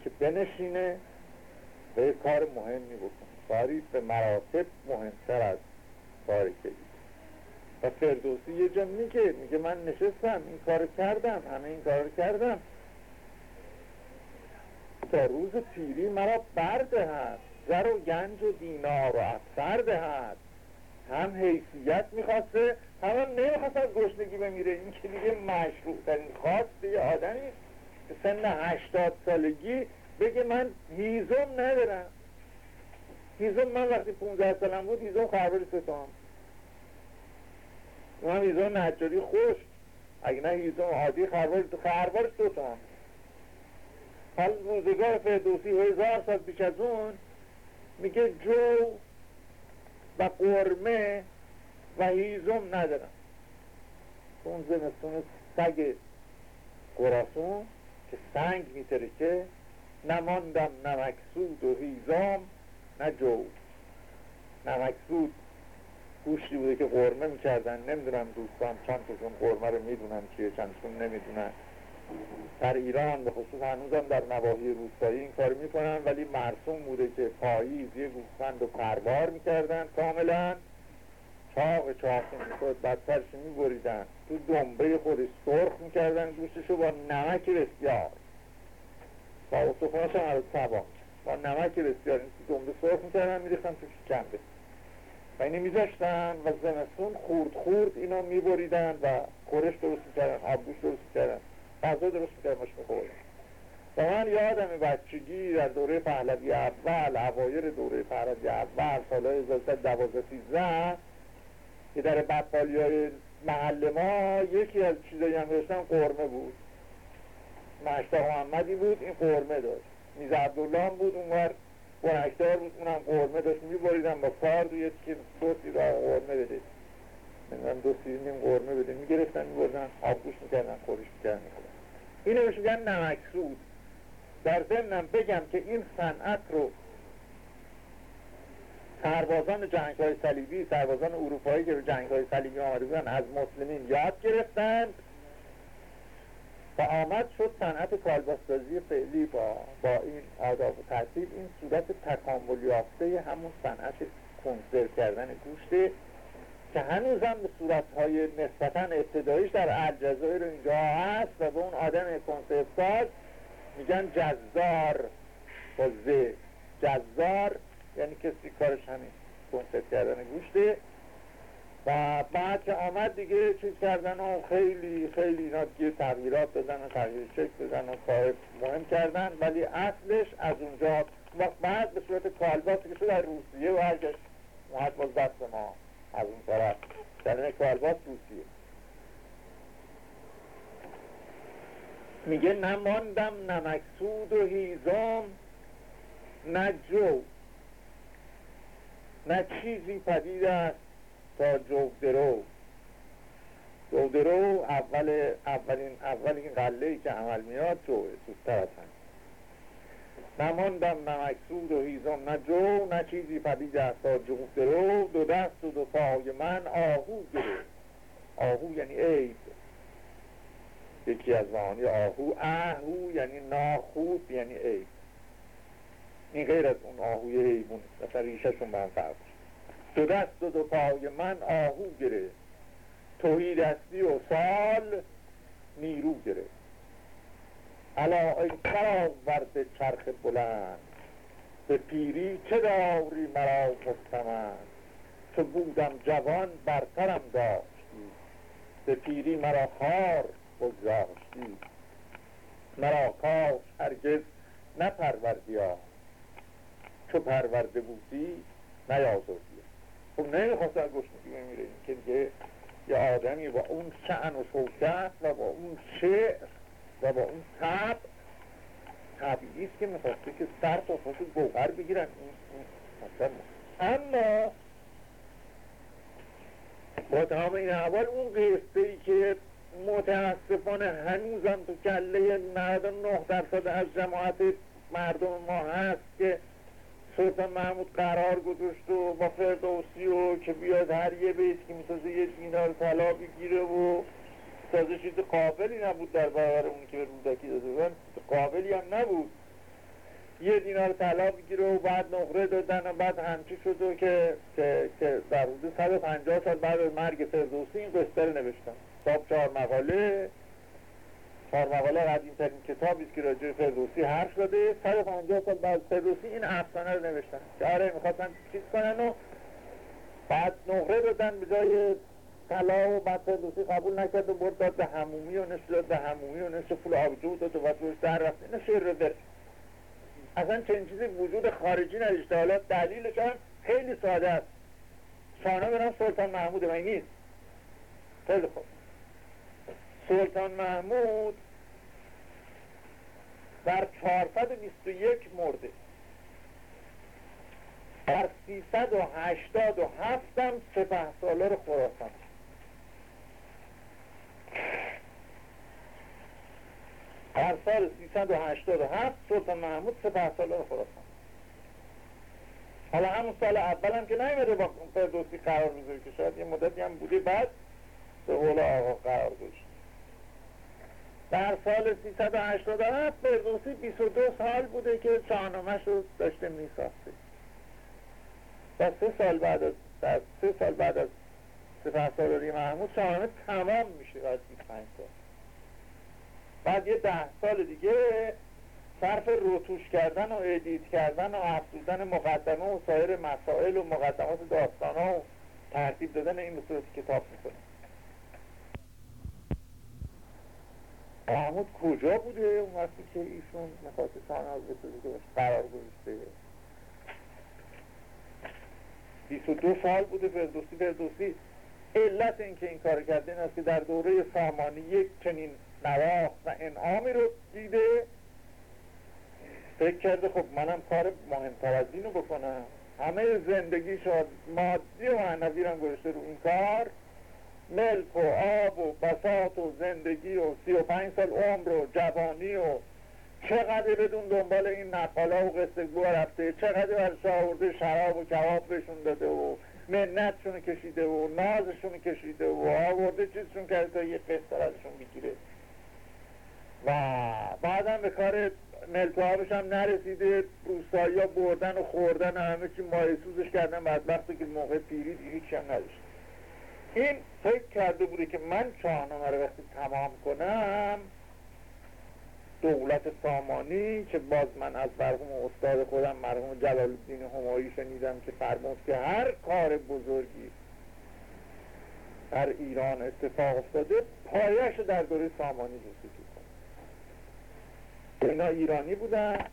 که بنشینه به یک کار مهمی بکنه. کاری به مراتب مهمتر از کاری که و فردوسی یه جا میگه میگه من نشستم این کار کردم همه این کار کردم. تا روز پیری مرا بردهد زر و گنج و دینار و افسر دهد. هم حیثیت می‌خواسته هم نمی‌خواست از گشنگی بمیره. این که دیگه مشروع ترین خواست یه آدمی سن هشتاد سالگی بگه من هیزم ندارم. هیزم من وقتی 15 سالم بود هیزم خربر سه تومن من هیزم نجاری خوش. اگه نه هیزم عادی خربر دو تومن حال روزگار فردوسی هزار سال پیش از اون میگه جو و قرمه و هیزم ندارم. اون زمستون سگ قراسون که سنگ میترکه نماندم نمکسود و هیزم نه جو نمکسود گوشتی بوده که قرمه می‌کردن. نمی‌دونم دوستان چند تاشون قرمه رو می‌دونن چیه چندشون نمی‌دونن. در ایران به خصوص هنوزم در نواحی روستایی این کار می‌کنن ولی مرسوم بوده که پاییز یه گوسفند رو پربار می‌کردن کاملا. چاق چاقی می‌شد بعد سرش میبریدن. تو دنبه خودش سرخ می‌کردن گوشتش رو با نمک بسیار. با اصفانش هم از سبا با نمک بسیار. تو دنبه سرخ می‌کردن میریختن تو شکنده و اینو میذاشتن و زمستون خورد خورد اینو میبریدن و خورش درست می‌کردن آبگوش درست می‌کردن. غذا درست میکردمش میخوردم و من یادم بچگی در دوره پهلوی اول اوایر دوره پهلوی اول سالهای 12 13 که در بطالی های محل ما یکی از چیزایی هم داشتن قرمه بود. مشتا محمدی بود این قرمه داشت. میز عبدالله بود اونور برنکدار بود اونم قرمه داشت. میبریدن با کار روی که دو سیرا قرمه بده نمی‌دونم دو سیر نیم قرمه بده می‌گرفتن میبردن آبگوش می‌کردن خورش می‌کردن اینو بهش میگن نمکسود در ضمنم بگم که این صنعت رو سربازان جنگ های صلیبی سربازان اروپایی که به جنگ های صلیبی آمده بودن از مسلمین یاد گرفتند و آمد شد صنعت کالباسازی فعلی با, با این آداب و ترتیب این صورت تکامل یافته همون صنعت کنسرو کردن گوشته که هنوزم به صورتهای نسبتا ابتداییش در الجزایر اینجا هست و به اون آدم کنسرتساز میگن جزار. با زه جزار یعنی کسی کارش همین کنسرت کردن گوشته. و بعد که آمد دیگه چیز کردن و خیلی خیلی اینا دیگه تغییرات دادن و تغییر شکل دادن و کار مهم کردن. ولی اصلش از اونجا بعد به صورت کالباس که شد در روسیه و هرگش اومد باز دست ما. از اون طرف. در کالباس روسیه میگه نماندم نمکسود و هیزم نه جو. نه چیزی پدید است تا جودرو. جودرو اول اولین اولین قله ای که عمل میاد جوه سودتر از هم نماندم نه مکسود و هیزم نه جو نه چیزی پدید است تا جودرو دو دست و دو پای من آهو گرفت آهو یعنی عید یکی از معانی آهو. اهو یعنی ناخود یعنی عید این غیر از اون آهوی حیوان مثلا ریشهشون به هم فرق دو دست و دو پای من آهو گرفت توهی دستی و سال نیرو گرفت علا ای ورد چرخ بلند به پیری چه داری مرا مستمند تو بودم جوان برترم داشتی به پیری مرا خار بگذاشتی. مرا کاش هرگز نپروردی تو پرورده بودی نیازردی خب نمی‌خواست از گشنگی بمیره که دیگه یه آدمی با اون شعن و شوکت و با اون شعر و با اون تب طبیعی است که می‌خواسته که سر تا خوش گوهر بگیرن. اما با تمام این اول اون قصه ای که متاسفانه هنوزم تو کله 99 درصد از جماعت مردم ما هست که سلطان محمود قرار گذاشت و با فردوسی و که بیاد هر یه بیت که میتازه یه دینار طلا بگیره و تازه چیز قابلی نبود در برابر اون که به رودکی داده بودن. قابلی هم نبود. یه دینار طلا بگیره و بعد نقره دادن و بعد همچی شد و که, که, در حدود 150 سال بعد از مرگ فردوسی این قصه رو نوشتن. صاحب چهار مقاله. چهار مقاله قدیم ترین کتابی که راجع فردوسی حرف شده 150 سال بعد فردوسی این افسانه رو نوشتن. که آره می‌خواستن چیز کنن و بعد نقره دادن به جای طلا و بعد فردوسی قبول نکرد و برد داد به همومی و نشد داد به همومی و نشد فول آبجو داد و روش در رفت. این شعر رو در اصلا چنین چیزی وجود خارجی نداشته حالا دلیلش هم خیلی ساده است. شانه برم سلطان محمود من نیست خیلی خوب. سلطان محمود در 421 مرده. در 387 هم سپه سالار خراسان. در سال 387 سلطان محمود سپه سالار خراسان. حالا همون سال اول هم که نمیده با فردوسی قرار می‌ذاره که شاید یه مدتی هم بوده بعد به قول آقا قرار داشت در سال 387 فردوسی 22 سال بوده که شاهنامهش رو داشته میساخته. و سه سال بعد از در سه سال بعد از سپه سالاری محمود شاهنامه تمام میشه از 25 سال بعد یه ده سال دیگه صرف روتوش کردن و ادیت کردن و افزودن مقدمه و سایر مسائل و مقدمات داستان ها و ترتیب دادن این به صورت کتاب می‌کنه. محمود کجا بوده؟ اون وقتی که ایشون می‌خواست شاهنامه بسازه که قرار گذاشته. 22 سال بوده فردوسی فردوسی علت اینکه این کار کرده این است که در دوره سامانی یک چنین نواخت و انعامی رو دیده. فکر کرده خب منم کار مهمتر از اینو بکنم. همه زندگی شد مادی و معنوی رو گذاشته رو این کار. ملک و آب و بساط و زندگی و سی و پنج سال عمر و جوانی و چقدر بدون دنبال این نقالا و قصه رفته چقدر برش آورده شراب و کباب بهشون داده و منتشون کشیده و نازشون کشیده و آورده چیزشون کرده تا یه قصه ازشون بگیره و بعدم به کار ملک هم نرسیده. روستایی ها بردن و خوردن و همه چی مایسوزش کردن. وقتی که موقع پیری هیچ هم نداشت. این فکر کرده بوده که من شاهنامه رو وقتی تمام کنم دولت سامانی که باز من از مرحوم استاد خودم مرحوم جلال الدین همایی شنیدم که فرمود که هر کار بزرگی در ایران اتفاق افتاده پایش در دوره سامانی جستجو اینا ایرانی بودن.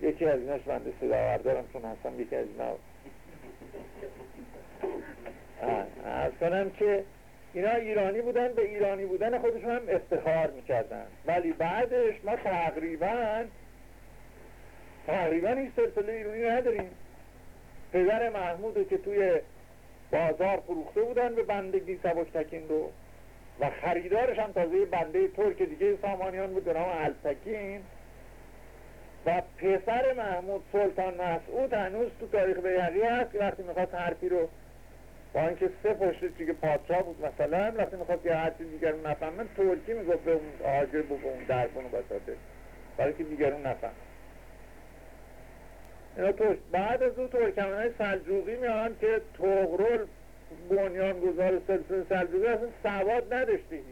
یکی از ایناش بنده صدا دارم چون هستم یکی از اینا. ارز کنم که اینا ایرانی بودن به ایرانی بودن خودشون هم افتخار می‌کردن. ولی بعدش ما تقریبا تقریبا این سلسله ایرونی نداریم. پدر محمود که توی بازار فروخته بودن به بندگی سبکتکین رو و خریدارش هم تازه بنده ترک دیگه سامانیان بود به نام التکین. و پسر محمود سلطان مسعود هنوز تو تاریخ بیهقی هست که وقتی می‌خواست حرفی رو با اینکه سه پشت دیگه پادشاه بود مثلا وقتی می‌خواست یه حرفی دیگر نفهمن ترکی می‌گفت به اون آجر به اون دربون بساته برای که دیگرون نفهم اینا بعد از اون ترکمن های سلجوقی میان که تغرل بنیان گذار سلسل سلجوقی اصلا سواد نداشته هیچ.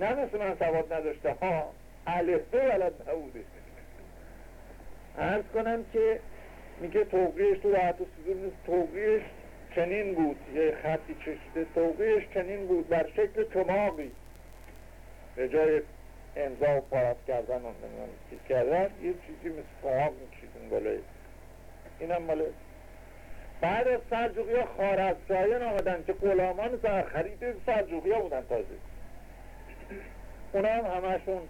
نه مثل من سواد نداشته ها. الفه ولد نبوده. عرض کنم که میگه توقیش تو راحت و نیست. توقیش چنین بود یه خطی چشده توقیش چنین بود بر شکل چماقی به جای امضا و پارت کردن و چیز کردن یه چیزی مثل چماق میکشیدن بالای. اینم مال بعد از سلجوقی ها خارزشایان آمدن که غلامان خرید سلجوقی ها بودن تازه. اونا هم همشون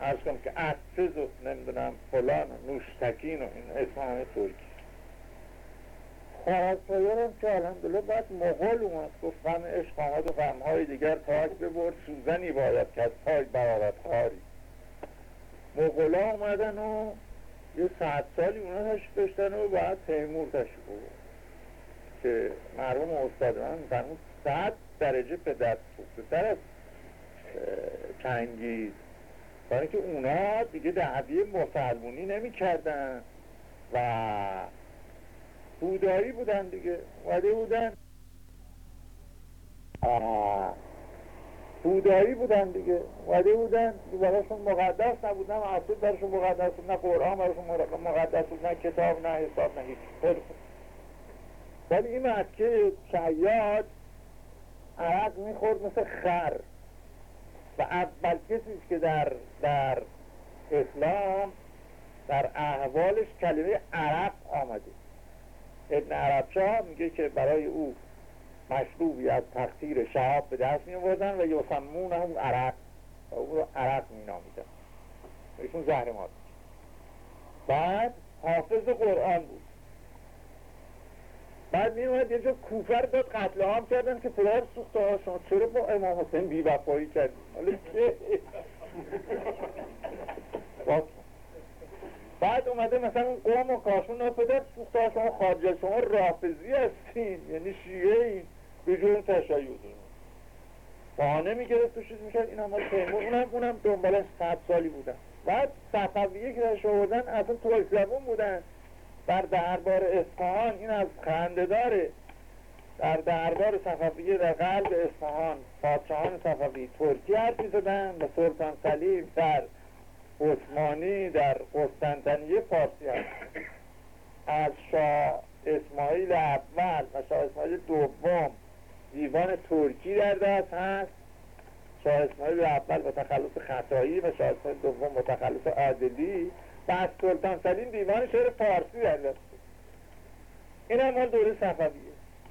ارز کنم که عطز و نمی‌دونم فلان و نوشتکین و این اسم همه ترکی. خواهد هم که الحمدلله بعد مغول اومد گفت غم عشق آمد و غمهای دیگر پاک ببرد سوزنی باید که از پای برارت خاری. مغولا اومدن و یه ساعت سالی اونا تشریف داشتن و بعد تیمور تشریف بود که مرحوم استاد من فرمود صد درجه پدر در از چنگیز. برای که اونا دیگه دعوی مسلمونی نمی کردن و بودایی بودن دیگه. وده بودن. بودایی بودن دیگه. وده بودن. براشون مقدس نبود. نه معصود براشون مقدس بود نه قرآن براشون مقدس بود نه کتاب نه حساب نه هیچ. ولی این مکه شیاد عرق می‌خورد مثل خر. و اول کسی که در در اسلام در احوالش کلمه عرب آمده. ابن عربشاه میگه که برای او مشروبی از تقصیر شهاب به دست می آوردن و یوسمون هم عرق و او رو عرق می نامیدن ایشون زهر ماد بعد حافظ قرآن بود. بعد می اومد یه جا کوفر داد قتل عام کردن که پدر سوخته ها شما چرا با امام حسین بی وفایی کردیم بعد اومده مثلا اون قوم و کاشون پدر سوخته شما خارجه شما رافضی هستین. یعنی شیعه این به جور تشیع بانه می‌گرفت و چیز می‌کرد. این هم تیمور اونم اونم دنبالش صد سالی بودن. بعد صفویه که درش آوردن اصلا تو زبون بودن. در دربار اصفهان این از خنده داره. در دربار صفویه در قلب اصفهان پادشاهان صفوی ترکی حرفی زدن. و سلطان سلیم در عثمانی در قسطنطنیه فارسی هست. از شاه اسماعیل اول و شاه اسماعیل دوم دیوان ترکی در دست هست. شاه اسماعیل اول با تخلص خطایی و شاه اسماعیل دوم با تخلص عادلی. و از سلطان سلیم دیوان شعر فارسی در دست. این هم دوره صفویه.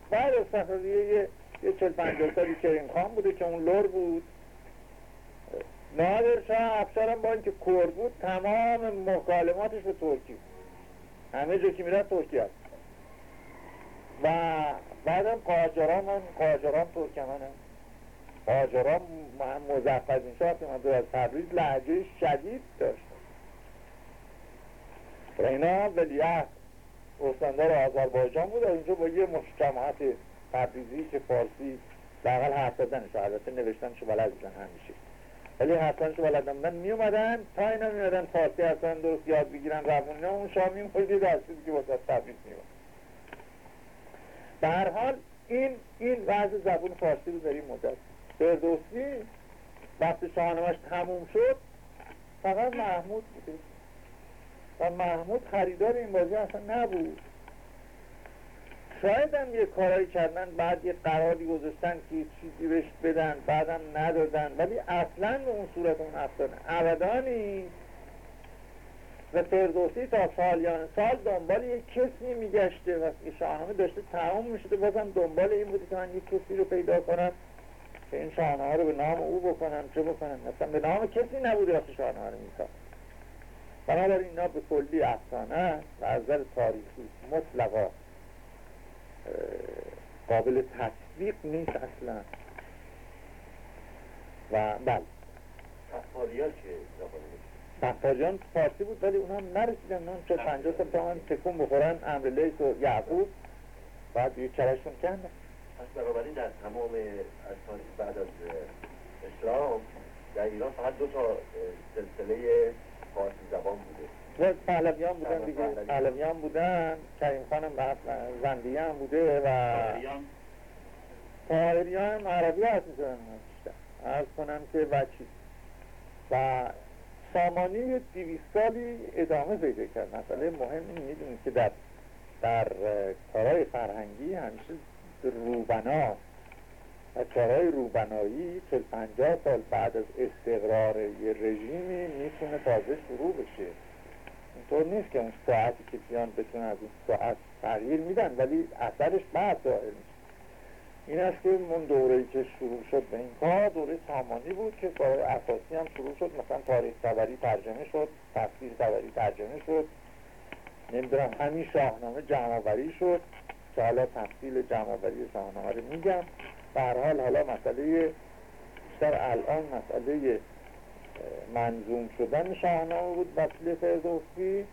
بعد از صفویه یه, یه چل پنجاه سالی کریم خان بوده که اون لور بود. نادر شاه افشارم با اینکه کرد بود تمام مکالماتش به ترکی. همه جا که میره ترکی هست. و بعدم قاجران من قاجران ترکمن هم قاجران مزفزین شاه که از تبریز لحجه شدید داشت. و اینا ولیعت استاندار آذربایجان بود و اینجا با یه مجتمعات تبریزی که فارسی بقل حرف زدنش البته نوشتنشو بلد بودن همیشه. ولی حرفانشو بلد بودن می اومدن تا اینا می اومدن فارسی اصلا درست یاد بگیرن روانی اون شاه می مویدی درسیدی که واسه تبریز می به هر حال این این وضع زبون فارسی رو داریم مدت فردوسی وقتی شاهنامهش تموم شد فقط محمود بوده. و محمود خریدار این بازی اصلا نبود. شاید هم یه کارایی کردن بعد یه قراری گذاشتن که چیزی بهش بدن بعدم ندادن. ولی اصلا به اون صورت اون افتادن ابدا و فردوسی تا سالیان سال دنبال یک کسی میگشته و شاهنامه داشته تمام می‌شده. بازم دنبال این بوده که من یک کسی رو پیدا کنم که این شاهنامه رو به نام او بکنم چه بکنم. مثلا به نام کسی نبوده وقتی شاهنامه رو میساخت بنابراین اینا به کلی افسانه و از نظر تاریخی مطلقا قابل تصدیق نیست اصلا. و بله. سفاریان که سفاریان فارسی بود ولی اونا هم نرسیدن. اون چه پنجاه سال تا من تکون بخورن امر لیس و یعقوب. بعد یه چرشون کندن پس بنابراین در تمام از بعد از اسلام در ایران فقط دو تا سلسله فارسی زبان بوده. پهلویان بودن دیگه. پهلویان بودن کریم خانم زندیه هم بوده و طاهریان هم عربی هست می‌زنن ارز کنم که وچی و سامانی دیویست سالی ادامه پیدا کرد. مسئله مهم این می‌دونید که در در کارهای فرهنگی همیشه روبنا. و کارهای روبنایی چل پنجاه سال بعد از استقرار یه رژیمی می‌تونه تازه شروع بشه. اینطور نیست که اون ساعتی که بیان بتونه از اون ساعت تغییر میدن ولی اثرش بعد ظاهر میشه. این است که اون دوره که شروع شد به این کار دوره سامانی بود که کار اساسی هم شروع شد. مثلا تاریخ سوری ترجمه شد تفسیر سوری ترجمه شد. نمی‌دونم همین شاهنامه جمعآوری شد. که حالا تفصیل جمعآوری شاهنامه رو میگم. به حال حالا مسئله بیشتر الان مسئله منظوم شدن شاهنامه بود. وسیله فردوسی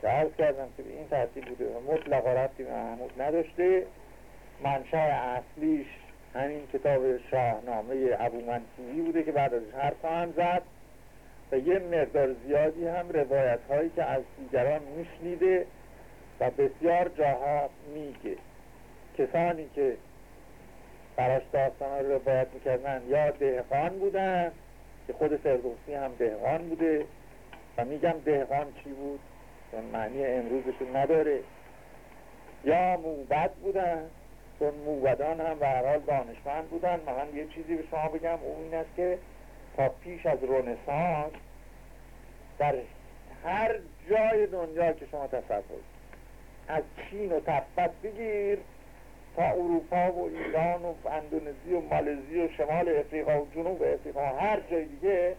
که عرض کردم که این ترتیب بوده. مطلقا ربطی به محمود نداشته. منشأ اصلیش همین کتاب شاهنامه ابو منصوری بوده که بعد ازش حرف هم زد. و یه مقدار زیادی هم روایت هایی که از دیگران میشنیده و بسیار جاها میگه. کسانی که براش داستان رو روایت می‌کردن یا دهقان بودن که خود فردوسی هم دهقان بوده و میگم دهقان چی بود؟ چون معنی امروزشون نداره. یا موبت بودن چون موبدان هم به هر حال دانشمند بودن. من یه چیزی به شما بگم اون این است که تا پیش از رونسانس در هر جای دنیا که شما تصور از چین و تبت بگیر تا اروپا و ایران و اندونزی و مالزی و شمال افریقا و جنوب افریقا هر جای دیگه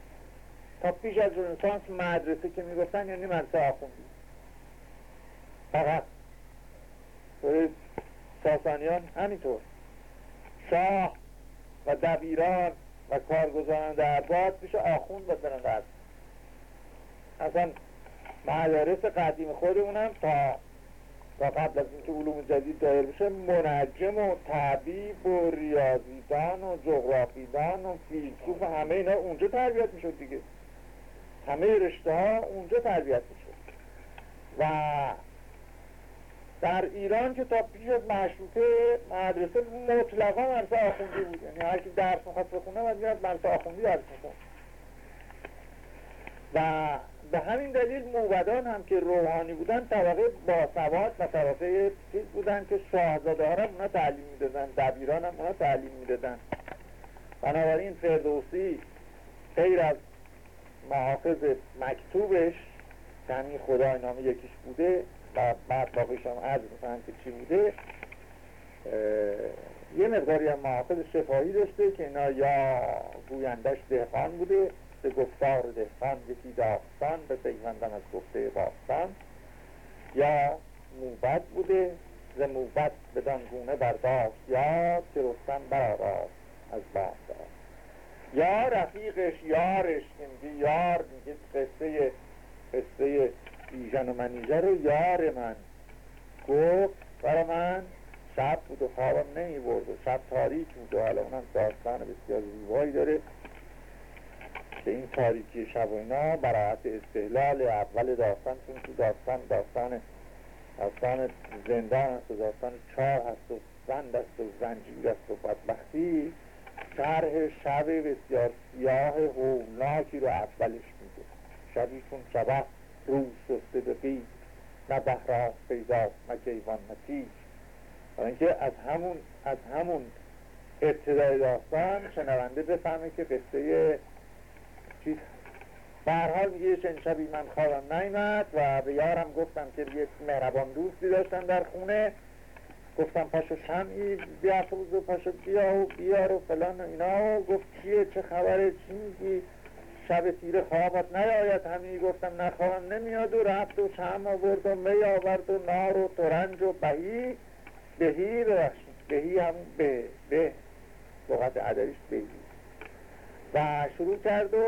تا پیش از رنسانس مدرسه که می‌گفتن یعنی مدرسه آخوندی. فقط. ساسانیان همینطور. شاه و دبیران و کارگزاران دربار پیش آخوند برن درس اصلا مدارس قدیم خودمونم تا تا قبل از اینکه علوم جدید دایر بشه منجم و طبیب و ریاضیدان و جغرافیدان و فیلسوف و همه اینا اونجا تربیت می‌شد دیگه. همه رشته ها اونجا تربیت می‌شد. و در ایران که تا پیش از مشروطه مدرسه مطلقا مدرسه آخوندی بود. یعنی هر درس می‌خواست بخونه باید میاد مدرسه آخوندی درس می‌خوند. و به همین دلیل موبدان هم که روحانی بودن طبقه باسواد و طبقه چیز بودن که شاهزاده ها اونا تعلیم می‌دادن دبیران هم اونا تعلیم می‌دادن. بنابراین فردوسی غیر از محافظ مکتوبش که همین خدای نامه یکیش بوده و بعد باقیش هم عرض که چی بوده یه مقداری هم محافظ شفاهی داشته که اینا یا گویندش دهقان بوده به گفتار دهقان یکی داستان به پیوندن از گفته باستان یا موبت بوده ز موبت بدان گونه برداشت یا که رستم برآراست از باستان یا رفیقش یارش این یار میگه قصه قصه بیژن و منیژه رو یار من. گفت برای من شب بود و خوابم نمی برد و شب تاریک بود و حالا اونم داستان بسیار زیبایی داره. که این تاریکی شب و اینا براعت استحلال اول داستان چون تو داستان داستان داستان زندان است و داستان چار هست و زند است و زنجیر است و بدبختی شرح شب بسیار سیاه هولناکی رو اولش میده شبی چون شبه روز شسته به نه بهراست پیداست نه کیوان نه برای اینکه از همون از همون ابتدای داستان شنونده بفهمه که قصه چیز؟ حال میگه چنین شبی من خوابم نیمد و به یارم گفتم که یک مهربان دوستی داشتم در خونه. گفتم پاشو شمعی بیافروز و پاشو بیا و بیار و فلان و اینا. و گفت چیه؟ چه خبره؟ چی میگی؟ شب تیر خوابت نیاید همین گفتم نخواهم نمیاد و رفت و شم آورد و می آورد و نار و ترنج و بهی. بهی ببخشید. بهی هم به به. لغت عدریش بهی. و شروع کرد و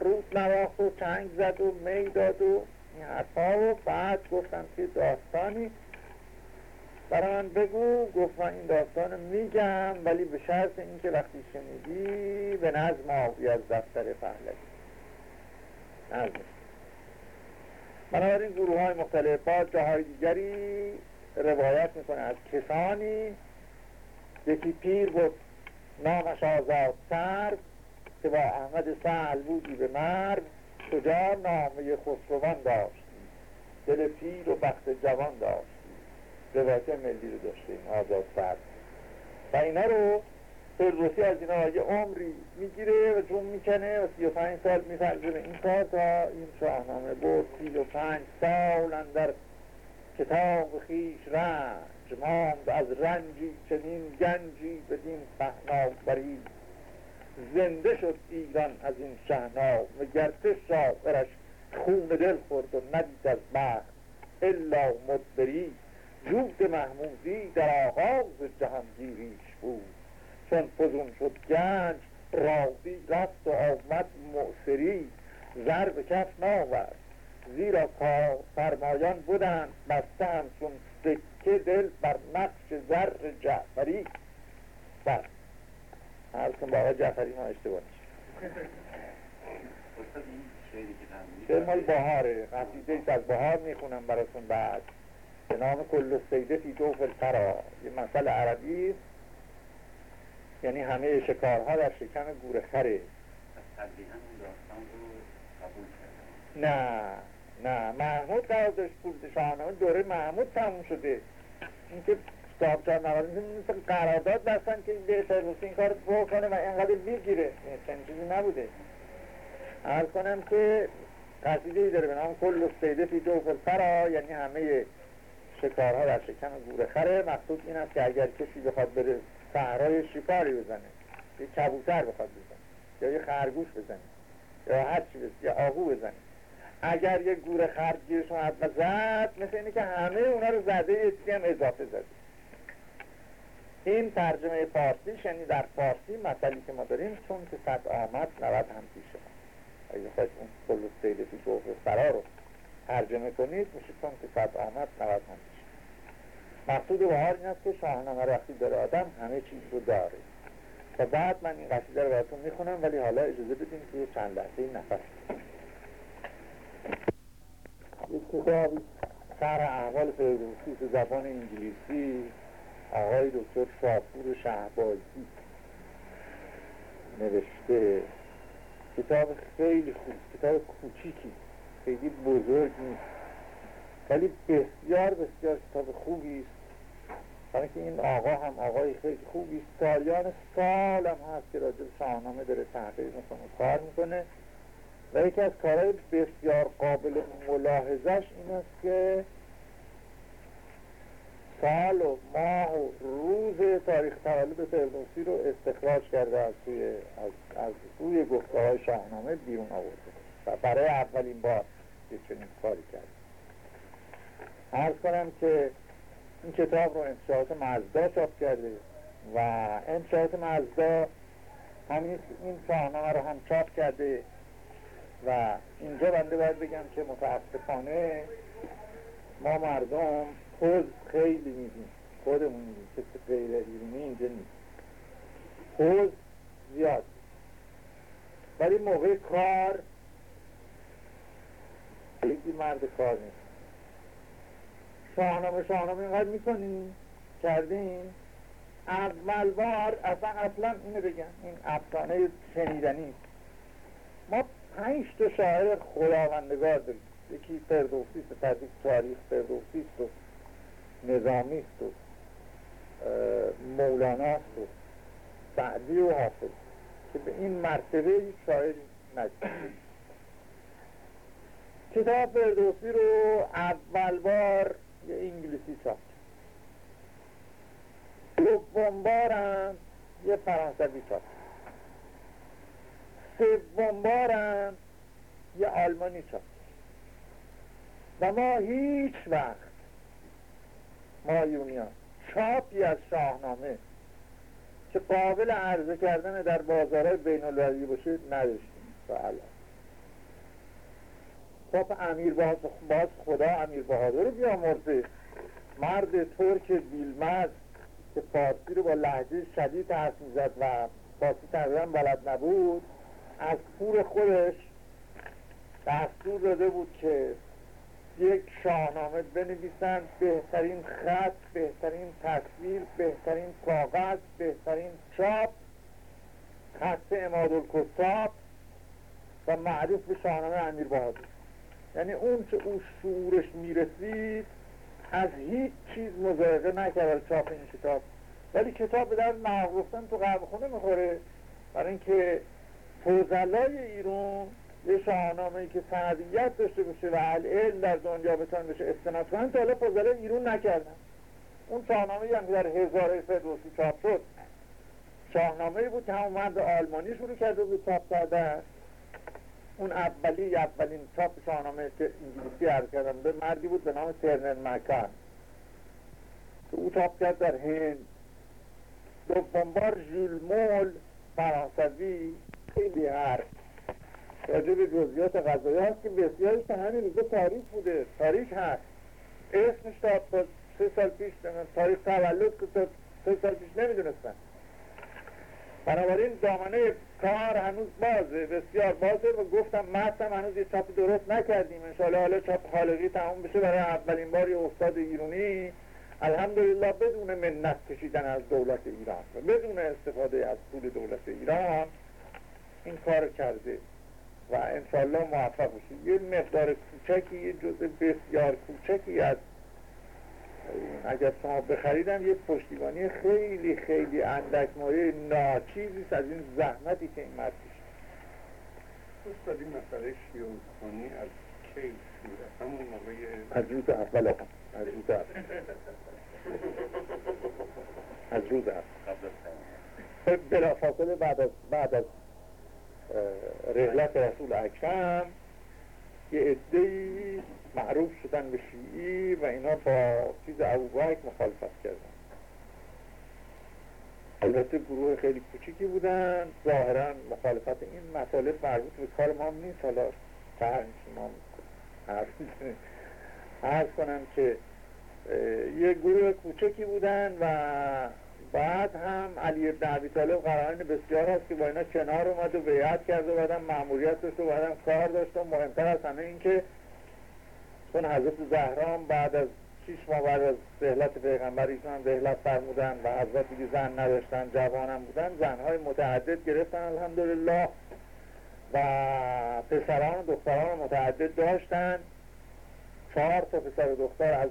روز نواخت و چنگ زد و می داد و این حرفا و بعد گفتم که داستانی. برای من بگو گفت من این داستان میگم ولی به شرط اینکه وقتی شنیدی به نظم آبی از دفتر پهلوی. نظم. بنابراین گروه های مختلف با جاهای دیگری روایت می‌کنه از کسانی یکی پیر بود نامش آزاد سرد که با احمد سهل بودی به مرد کجا نامه خسروان داشت؟ دل پیر و بخت جوان داشت. روایت ملی رو داشتیم آزاد سرد و اینا رو فردوسی از اینا یه عمری می‌گیره و جون می‌کنه و سی و پنج سال میترجمه این کار تا این شاهنامه و پنج سال اندر کتاب خیش رنج ماند از رنجی چنین گنجی بدین بری زنده شد ایران از این شهنام و گرچه شاعرش خون دل خورد و ندید از بخت الا مدبری جود محمودی در آغاز جهانگیریش بود. چون فزون شد گنج راضی رفت و آمد معصری زر به کف ناورد زیرا کار فرمایان بودند بسته همچون دل بر نقش زر جعفری بر. هر کن با جعفری ما اشتباه شعر مال بهاره. قصیده از بهار می‌خونم براتون بعد. به نام کل سیده فی جوف الفرا یه مسئله عربی. یعنی همه شکارها در شکم گورخره نه نه. محمود قرار داشت پول شاهنامه دوره محمود تموم شده. اینکه صاحب جان مثل قرارداد بستن که این به این کار بکنه و اینقدر می‌گیره. چنین چیزی نبوده. عرض کنم که قصیده ای داره به کل سیده فی جوف یعنی همه شکارها در شکم گورخره مقصود این است که اگر کسی بخواد بره صحرای شکاری بزنه یه کبوتر بخواد بزنه یا یه خرگوش بزنه یا هر چی بزنه یا آهو بزنه اگر یه گور خرد گیرش اومد و زد مثل اینه که همه اونا رو زده یه هم اضافه زده. این ترجمه فارسی یعنی در فارسی مثلی که ما داریم چون که صد آمد نوت هم پیش اگه خواهد اون کل سیلفی جوه فرا رو ترجمه کنید میشه چون که صد آمد نوت هم پیش مقصود بهار این است که شاهنامه وقتی داره آدم همه چیز رو داره. و بعد من این قصیده رو براتون می‌خونم ولی حالا اجازه بدیم که چند لحظه نفس یک کتابی سر احوال فردوسی به زبان انگلیسی آقای دکتر شاپور شهبازی. نوشته کتاب خیلی خوب کتاب کوچیکی خیلی بزرگ نیست ولی بسیار بسیار کتاب خوبی است. برای که این آقا هم آقای خیلی خوبی است. سالیان سال هم هست که راجب شاهنامه داره تحقیق می‌کنه کار می‌کنه. و یکی از کارهای بسیار قابل ملاحظش این است که سال و ماه و روز تاریخ تولد فردوسی رو استخراج کرده از توی از, از توی گفته های شاهنامه بیرون آورده. و برای اولین بار یه چنین کاری کرد. عرض کنم که این کتاب رو انشاءات مزدا چاپ کرده و انشاءات مزدا همین این شاهنامه رو هم چاپ کرده. و اینجا بنده باید بگم که متاسفانه ما مردم خود خیلی میدیم خودمون میدیم که غیر ایرونی اینجا نیست. خود زیاد. ولی موقع کار یکی مرد کار نیست. شاهنامه شاهنامه اینقدر می‌کنیم کردیم اول بار اصلا اصلا اینو بگم. این افسانه شنیدنی. ما پنج تا شاعر خداوندگار داریم. یکی فردوسی است تاریخ تاریخ فردوسی است و نظامی است و مولانا است و سعدی و حافظ. که به این مرتبه یک شاعر نزدیک کتاب فردوسی رو اول بار یه انگلیسی چاپ دوم بارم یه فرانسوی چاپ سوم بارم یه آلمانی چاپ و ما هیچ وقت ما یونیان چاپی از شاهنامه که قابل عرضه کردن در بازارهای بین المللی باشه نداشتیم و الان. چاپ امیر باز, خدا امیر بهادر بیامرزه. مرد ترک بیلمز که فارسی رو با لحجه شدید حرف می‌زد و فارسی تقریبا بلد نبود. از پور خودش دستور داده بود که یک شاهنامه بنویسن بهترین خط بهترین تصویر بهترین کاغذ بهترین چاپ خط امادالکتاب و معروف به شاهنامه امیر بهادر. یعنی اون که او شعورش می‌رسید از هیچ چیز مزایقه نکرد چاپ این کتاب. ولی کتاب به در گفتن تو قرب خونه می‌خوره. برای اینکه فوزلای ایران یه شاهنامه که سندیت داشته باشه و علم در دنیا بتان بشه استناد کنن تا حالا فضلای ایران نکردن. اون شاهنامه هم در هزاره فردوسی چاپ شد. شاهنامه بود مرد آلمانی شروع کرده بود چاپ کرده. اون اولی اولین چاپ شاهنامه که انگلیسی عرض کردم به مردی بود به نام ترنن مکان. که او چاپ کرد در هند. دوم بار ژول مول فرانسوی خیلی حرف. راجع به جزئیات غذایی هست که بسیارش تا همین روزه تاریخ بوده. تاریخ هست. اسمش تا سه سال پیش تاریخ تولد که سه سال پیش نمی‌دونستن بنابراین دامنه کار هنوز بازه بسیار بازه و گفتم متن هنوز یه چاپی درست نکردیم. انشاءالله حالا چاپ خالقی تموم بشه برای اولین بار یه استاد ایرونی. الحمدلله بدون منت کشیدن از دولت ایران بدون استفاده از پول دولت ایران. این کار کرده. و انشالله موفق بشه. یه مقدار کوچکی یه جزء بسیار کوچکی از اگر شما بخریدم یه پشتیبانی خیلی خیلی اندک مایه ناچیزی از این زحمتی که این مرد کشید. این مسئله از کی همون موقع از روز اول آقا. از روز اول. از روز اول. بلا فاصله بعد از بعد از رحلت رسول اکرم. یه عده معروف شدن به شیعی و اینا با چیز ابوبکر مخالفت کردن. البته گروه خیلی کوچیکی بودن. ظاهرا مخالفت این مسئله مربوط به کار ما نیست. حالا فرنش ما عرض کنم که یه گروه کوچکی بودن و بعد هم علی ابن عبی طالب قرارین بسیار هست که با اینا کنار اومد و بیعت کرد و بعدم معمولیت داشت و بعدم کار داشت و مهمتر از همه این که چون حضرت زهرام بعد از شیش ماه بعد از رحلت پیغمبر ایشون هم رحلت فرمودن و حضرت دیگه زن نداشتن جوانم بودن زنهای متعدد گرفتن الحمدلله و پسران و دختران متعدد داشتن. چهار تا پسر و دختر از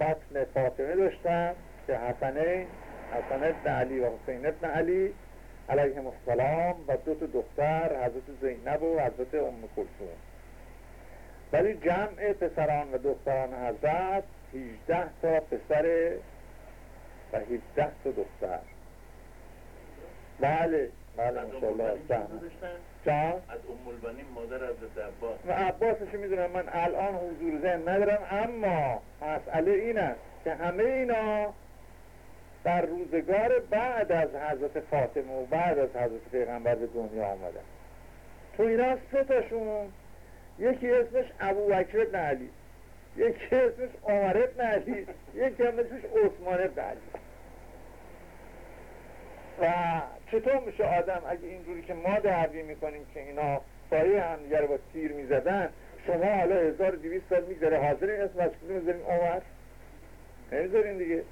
بطن فاطمه داشتن که حسنه حسن ابن علی و حسین ابن علی علیهم السلام و دو تا دختر حضرت زینب و حضرت ام کلثوم. ولی جمع پسران و دختران حضرت 18 تا پسر و 17 تا دختر. بله بله ماشاءالله جان از ام البنین مادر حضرت عباس. و عباسش می‌دونم من الان حضور ذهن ندارم اما مسئله این است که همه اینا در روزگار بعد از حضرت فاطمه و بعد از حضرت پیغمبر به دنیا آمدن تو اینا سه تاشون یکی اسمش ابو بکر ابن یکی اسمش عمر ابن علی یکی هم اسمش عثمان ابن علی. و چطور میشه آدم اگه اینجوری که ما دعوی می‌کنیم که اینا سایه هم دیگر با تیر می‌زدن شما حالا 1200 سال می‌گذاره حاضر این اسم از کدوم عمر؟ نمی‌ذارین دیگه.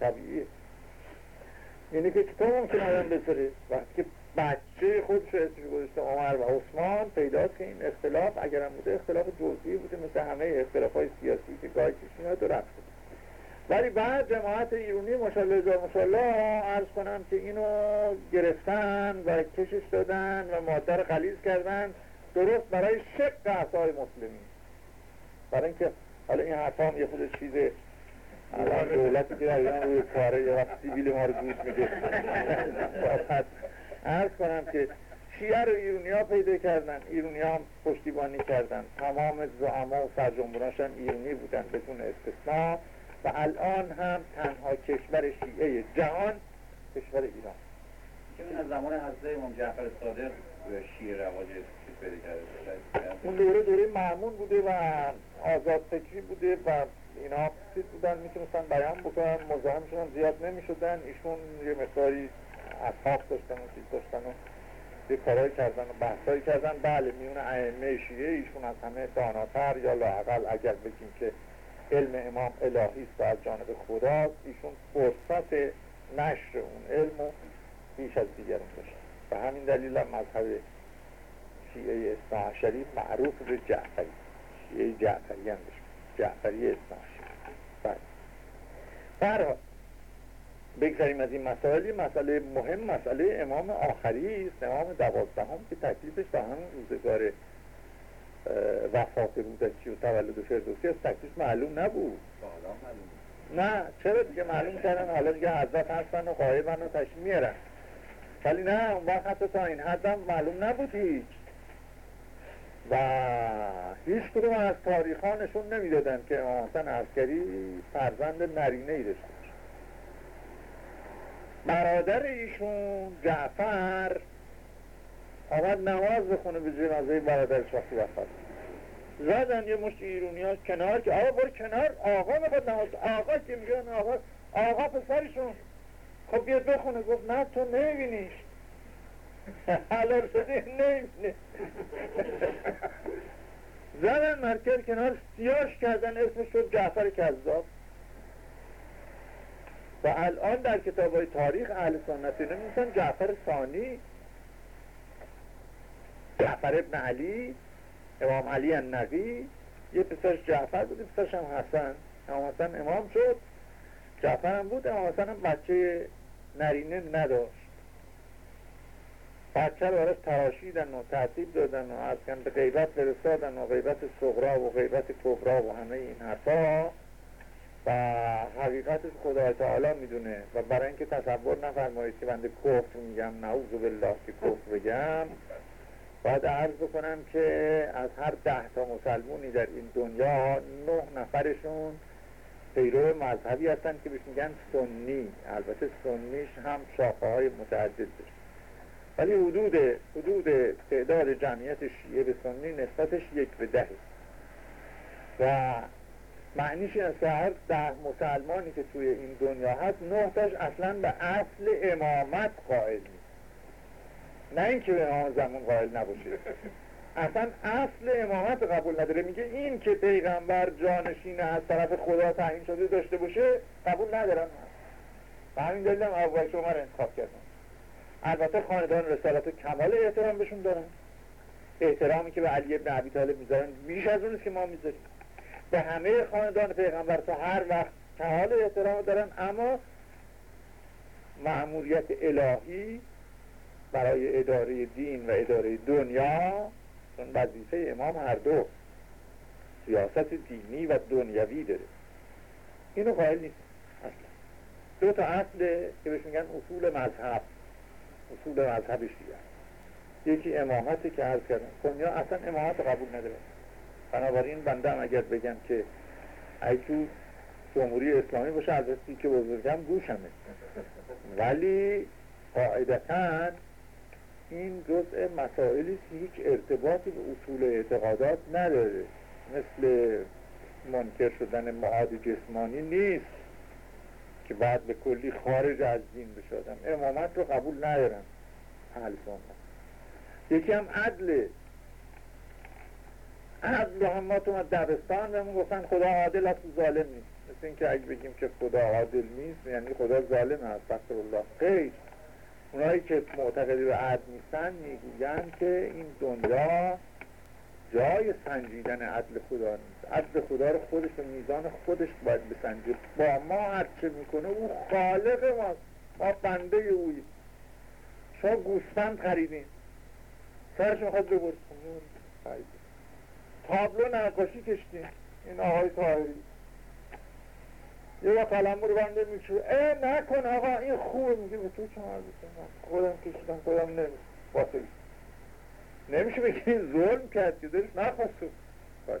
طبیعیه. یعنی که چطور ممکن آدم بذاره؟ وقتی که بچه خودش اسمش گذاشته عمر و عثمان پیداست که این اختلاف اگر هم بوده اختلاف جزئی بوده مثل همه اختلاف های سیاسی که گاهی کشینا دو رفته ولی بعد جماعت ایرونی ماشالله هزار ماشالله عرض کنم که اینو گرفتن و کشش دادن و مادر خلیز کردن درست برای شق اعصای مسلمین. برای اینکه حالا این حرف هم یه خود چیز الان دولتی که در روی کاره یا سیبیل ما رو گوش میده. عرض کنم که شیعه رو ایرونی ها پیدا کردن ایرونی ها هم پشتیبانی کردن. تمام زعما و سرجنبوناش هم ایرونی بودن بدون استثناء و الان هم تنها کشور شیعه جهان کشور ایران. که از زمان حضرت امام جعفر صادق شیعه رواج پیدا کرده اون دوره دوره معمون بوده و آزاد فکری بوده و اینا چیز بودن می‌تونستن بیان بکنن مزاحمشون زیاد نمی‌شدن. ایشون یه مقداری اصحاب داشتن و چیز داشتن و یه کارهایی کردن و بحثایی کردن. بله میون ائمه شیعه ایشون از همه داناتر یا لاقل اگر بگیم که علم امام الهی است و از جانب خداست ایشون فرصت نشر اون علم و بیش از دیگران داشت و همین دلیل هم مذهب شیعه اصلاحشری معروف به جعفری شیعه جعفری هم جعفری اصلاحشری بله. برحال بگذاریم از این مسائل. مسئله مهم مسئله امام آخری است. امام دوازدهم که تکلیفش به همون روزگار وفات رودکی و تولد فردوسی از تکلیف معلوم نبود. نه. چرا دیگه معلوم کردن؟ حالا دیگه حضرت هستن و قایبن و تشمیرن. ولی نه اون وقت حتی تا این حدم معلوم نبود هیچ. و هیچ کدوم از تاریخانشون نشون نمی‌دادن که امام حسن عسکری فرزند نرینه ای داشته برادر ایشون جعفر آمد نماز بخونه به جنازه برادرش وقتی وفات زدن یه مشت ایرونی ها کنار که آقا برو کنار آقا می‌خواد نماز آقا که میگن آقا آقا پسرشون خب بیاد بخونه گفت نه تو نمیبینیش حلال شده نمی‌بینه زدن مرکز کنار سیاش کردن اسمش شد جعفر کذاب. و الان در کتاب های تاریخ اهل سنتی نمیسن جعفر ثانی جعفر ابن علی امام علی النقی. یه پسرش جعفر بود پسرش هم حسن. امام حسن امام شد. جعفر هم بود امام حسن هم بچه نرینه نداشت. بچه رو براش تراشیدن و تحصیب دادن و از به غیبت فرستادن و غیبت صغرا و غیبت کبرا و همه این حرفا و حقیقتش خدا تعالی می‌دونه. و برای اینکه تصور نفرمایید که بنده کفر میگم نعوذ بالله که کفر بگم. باید عرض بکنم که از هر ده تا مسلمونی در این دنیا نه نفرشون پیرو مذهبی هستن که بهش میگن سنی. البته سنیش هم شاخه های متعدد ولی حدود حدود تعداد جمعیت شیعه به سنی نسبتش یک به ده و معنیش این است هر ده مسلمانی که توی این دنیا هست نهتش اصلا به اصل امامت قائل نیست. نه اینکه به امام زمان قائل نباشه. اصلا اصل امامت قبول نداره. میگه این که پیغمبر جانشین از طرف خدا تعیین شده داشته باشه قبول ندارم. و همین دلیل هم بکر عمر انتخاب کردن البته خاندان رسالت و کمال احترام بهشون دارن. احترامی که به علی ابن عبی طالب می‌ذارن بیش از اونست که ما می‌ذاریم. به همه خاندان پیغمبر تا هر وقت کمال احترام دارن اما معمولیت الهی برای اداره دین و اداره دنیا چون وظیفه امام هر دو سیاست دینی و دنیوی داره. اینو قائل نیست. اصلا. دو تا اصل که بهش میگن اصول مذهب. اصول مذهب شیعه یکی امامتی که عرض کردن دنیا اصلا امامت قبول نداره. بنابراین بنده هم اگر بگم که ای تو جمهوری اسلامی باشه از که بزرگم گوشمه. ولی قاعدتا این جزء مسائلی که هیچ ارتباطی به اصول اعتقادات نداره. مثل منکر شدن معاد جسمانی نیست. که بعد به کلی خارج از دین بشدن امامت رو قبول ندارن اهل یکی هم عدل. عدل هم ما تو دبستان بهمون گفتن خدا عادل است ظالم نیست. مثل اینکه اگه بگیم که خدا عادل نیست یعنی خدا ظالم است. الله خیر. اونایی که معتقدی به عدل نیستن می‌گوین که این دنیا جای سنجیدن عدل خدا نیست. عدل خدا رو خودش و میزان خودش باید بسنجه. با ما هرچه می‌کنه او خالق ماست. ما بنده اوی شما گوسفند خریدین. سرش می‌خواد ببرد. تابلو نقاشی کشتین. این آقای تاهری یه وقت قلم رو بنده میشو اه نکن آقا این خوبه میگه به تو چه خودم کشیدم خودم نمیست باطل نمیشه بگی ظلم کرد که دلش نخواست. باش.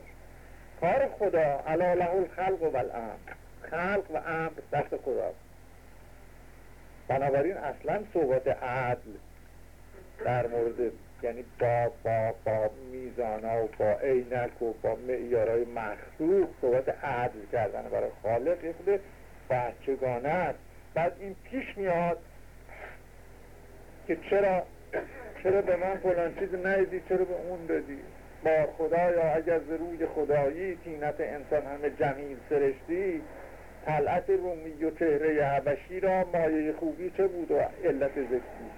کار خدا علا له الخلق و الامر. خلق و امر دست خدا. بنابراین اصلا صحبت عدل در مورد یعنی با با با میزان و با عینک و با معیارهای مخصوص صحبت عدل کردن برای خالق یه خود بچگانه است. بعد این پیش میاد که چرا چرا به من فلان چیز ندیدی؟ چرا به اون دادی؟ بار خدایا اگر روی خدایی تینت انسان همه جمیل سرشتی طلعت رومی و چهره حبشی را مایه خوبی چه بود و علت زشتی؟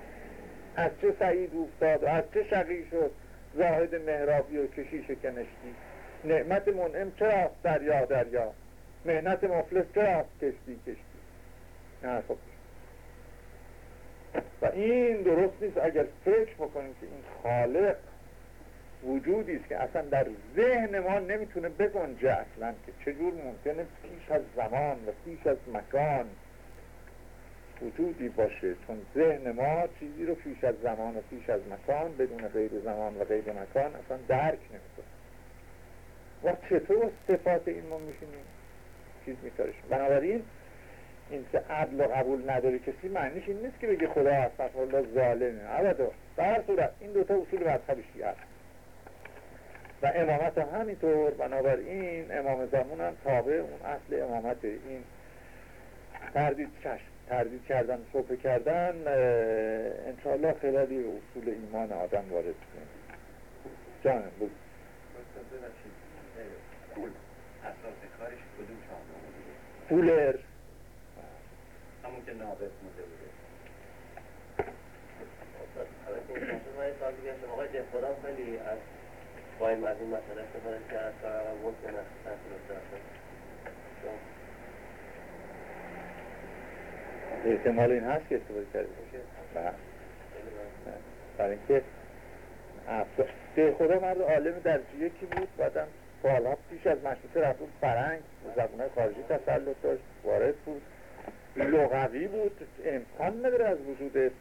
از چه سعید افتاد و از چه شقی شد زاهد مهرابی و کشیش کنشتی نعمت منعم چراست دریا دریا؟ مهنت مفلس چراست کشتی کشتی؟ نه خب. و این درست نیست اگر فکر بکنیم که این خالق وجودی است که اصلا در ذهن ما نمی‌تونه بگنجه اصلا که چجور ممکنه پیش از زمان و پیش از مکان وجودی باشه. چون ذهن ما چیزی رو پیش از زمان و پیش از مکان بدون غیر زمان و غیر مکان اصلا درک نمی‌کنه. و چطور صفات این ما میشینیم؟ چیز میکارش بنابراین این که عدل و قبول نداره کسی معنیش این نیست که بگه خدا هست الله ظالمه. ابدا در صورت این دوتا اصول مذهب شیعه. است و امامت هم همینطور بنابراین امام زمان هم تابع اون اصل امامت این تردید چشم تردید کردن صحبه کردن انشاءالله خیلی اصول ایمان آدم وارد جانم بود اساس کارش کدوم فولر همون که نابط مونده بوده. آقای خیلی از از این مسئله ممکن است احتمال این هست که استفاده کرده باشه. بله. برای اینکه به خدا مرد عالم درجه یکی بود بعدم سالها پیش از مشروطه رفت بود فرنگ زبانهای خارجی تسلط داشت وارد بود. لغوی بود امکان نداره از وجود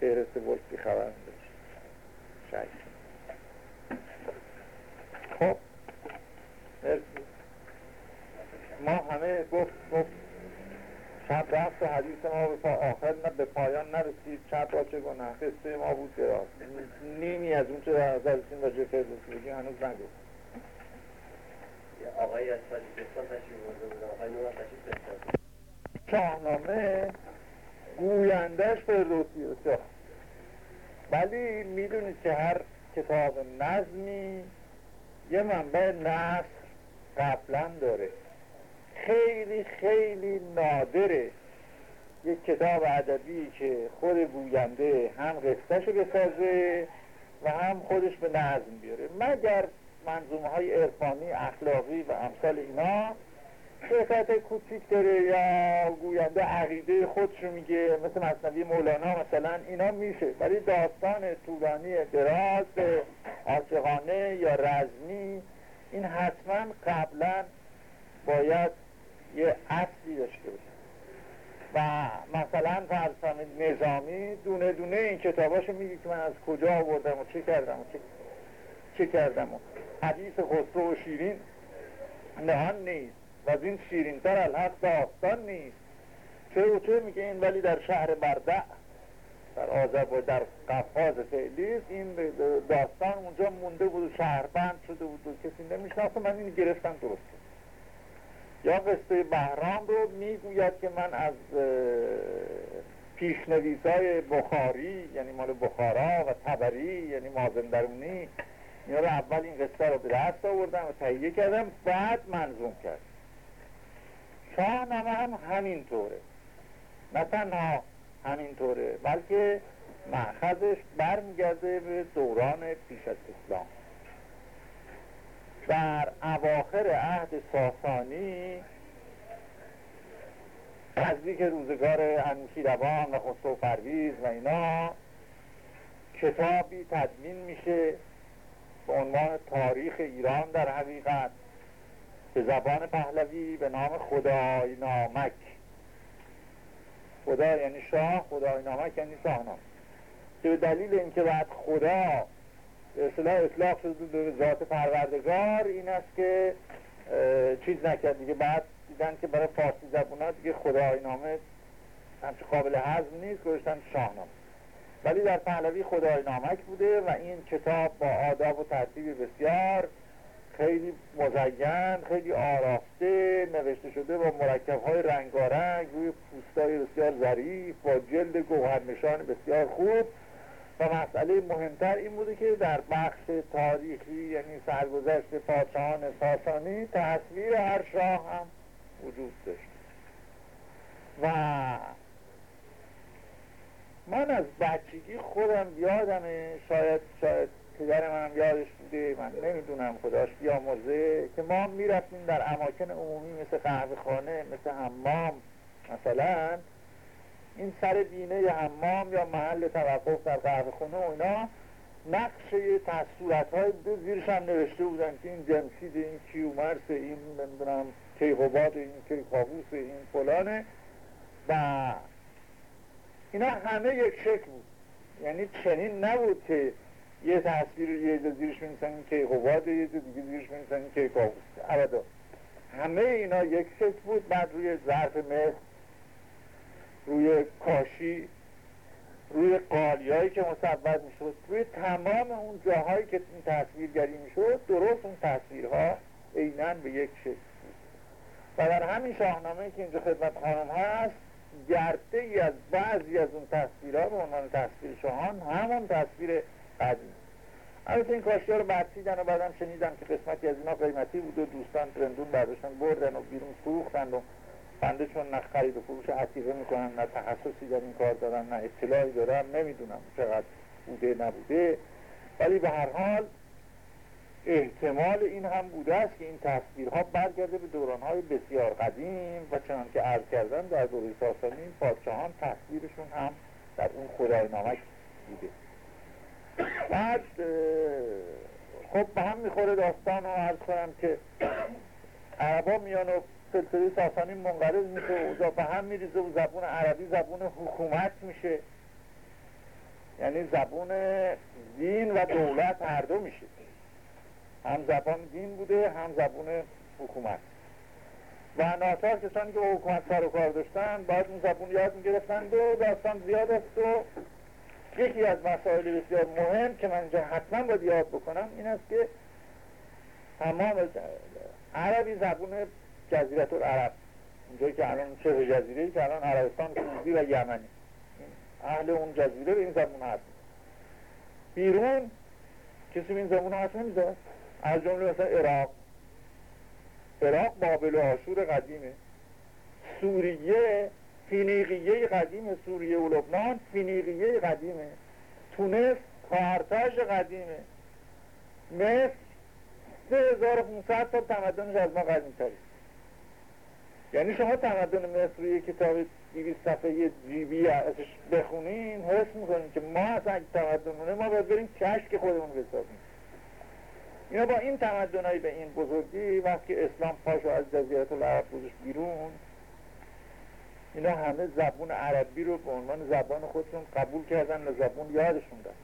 فهرست ولفی خبر داشت خب. ما همه گفت گفت شب رفت و حدیث ما به آخر نه به پایان نرسید. شب را چه گناه؟ قصه ما بود دراز نیمی از اون چه در نظر رسیم راجع فردوسی هنوز نگفت. آقای از تاجیکستان تشریف برده بودن آقای نور تشریف شاهنامه گویندهش فردوسی است ولی می‌دونید که هر کتاب نظمی یه منبع نصر قبلا داره. خیلی خیلی نادره. یک کتاب ادبی که خود گوینده هم قصهشو بسازه و هم خودش به نظم بیاره. مگر منظومه های عرفانی اخلاقی و امثال اینا شرکت کوچیک داره یا گوینده عقیده خودشو میگه مثل مصنوی مولانا مثلا اینا میشه. ولی داستان طولانی دراز عاشقانه یا رزمی این حتما قبلا باید یه اصلی داشته باشه. و مثلا فرسان نظامی دونه دونه این کتاباشو میگه که من از کجا آوردم و چه کردم و چه, چه کردم و حدیث خسرو و شیرین نهان نیست. و از این شیرینتر الحق داستان نیست. چه و چه میگه این ولی در شهر بردع در آزب و در قفاز فعلیست این داستان اونجا مونده بود و شهربند شده بود و کسی نمی‌شناسه. من این گرفتم درست یا قصه بهرام رو می‌گوید که من از پیشنویسای بخاری یعنی مال بخارا و تبری یعنی مازندرونی اینا رو اول این قصه رو به دست آوردم و تهیه کردم بعد منظوم کرد شاهنامه هم همینطوره. نه تنها همینطوره بلکه محخذش برمیگرده به دوران پیش از اسلام. در اواخر عهد ساسانی نزدیک روزگار انوشیروان و خسرو پرویز و اینا کتابی تدوین میشه به عنوان تاریخ ایران در حقیقت. به زبان پهلوی به نام خدای نامک. خدا یعنی شاه خدای نامک یعنی شاهنامه. که به دلیل اینکه بعد خدا اصطلاح اطلاق شده به ذات پروردگار این است که چیز نکرد. دیگه بعد دیدن که برای فارسی زبون ها دیگه خدای نامه همچه قابل هضم نیست گذاشتن شاهنامه. ولی در پهلوی خدای نامک بوده و این کتاب با آداب و ترتیب بسیار خیلی مزین خیلی آراسته نوشته شده با مرکب های رنگارنگ روی پوستای بسیار ظریف با جلد گوهرنشان بسیار خوب. و مسئله مهمتر این بوده که در بخش تاریخی یعنی سرگذشت پادشاهان ساسانی تصویر هر شاه هم وجود داشت و من از بچگی خودم یادمه شاید شاید پدر منم یادش بوده من نمی‌دونم خداش بیامرزه که ما می‌رفتیم در اماکن عمومی مثل قهوه خانه مثل حمام. مثلا این سر بینه حمام یا محل توقف در قهوه خونه و اینا نقشه تصورت های زیرش هم نوشته بودن که این جمشید این کیومرس این نمی‌دونم کیقوباد این کیقابوس این فلانه و اینا همه یک شکل بود. یعنی چنین نبود که یه تصویر یه جا زیرش می‌نویسن کیقوباد یه جا دیگه زیرش می‌نویسن این کیقابوس ابدا. همه اینا یک شکل بود بعد روی ظرف مصر روی کاشی روی قالیایی که مصور می‌شد روی تمام اون جاهایی که این تصویرگری می‌شد درست اون تصویرها عینا به یک شکل و در همین شاهنامه که اینجا خدمت خانم هست گرده ای از بعضی از اون تصویرها به عنوان تصویر شاهان همون تصویر قدیم البته این کاشی ها رو برسیدن و بعدم شنیدم که قسمتی از اینا قیمتی بود و دوستان ترندون برداشتن بردن و بیرون فروختن و بنده چون نه خرید و فروش عتیقه می‌کنن نه تخصصی در این کار دارن نه اطلاعی دارم نمی‌دونم چقدر بوده نبوده. ولی به هر حال احتمال این هم بوده است که این تصویرها برگرده به دورانهای بسیار قدیم و چنان که عرض کردن در دوره ساسانی پادشاهان تصویرشون هم در اون خدای نامک بوده. بعد خب به هم می‌خوره داستان رو عرض کنم که عربا میان و سلسله ساسانی منقرض میشه و به هم میریزه و زبون عربی زبون حکومت میشه. یعنی زبون دین و دولت هر دو میشه. هم زبان دین بوده هم زبون حکومت. و ناچار کسانی که حکومت سر و کار داشتن باید اون زبون یاد می‌گرفتند و داستان زیاد است و یکی از مسائل بسیار مهم که من اینجا حتما باید یاد بکنم این است که تمام عربی زبون جزیرت العرب اینجایی که الان چه جزیره که الان عربستان سعودی و یمنی. اهل اون جزیره به این زبون هست. بیرون کسی به این زبون هست نمی‌زد از جمله مثلا عراق. عراق بابل و آشور قدیمه. سوریه فینیقیه قدیم سوریه و لبنان فینیقیه قدیمه. تونس کارتاژ قدیمه. مصر 3500 سال تمدنش از ما قدیم تری یعنی شما تمدن مصر روی کتاب 200 صفحه جیبی ازش بخونین حس می‌کنین که ما اصلا اگه تمدنونه ما باید بریم کشک خودمون بسازیم. اینا با این تمدنهایی به این بزرگی وقتی اسلام پاشو از جزیرت العرب گذاشت بیرون اینا همه زبون عربی رو به عنوان زبان خودشون قبول کردن و زبون یادشون داد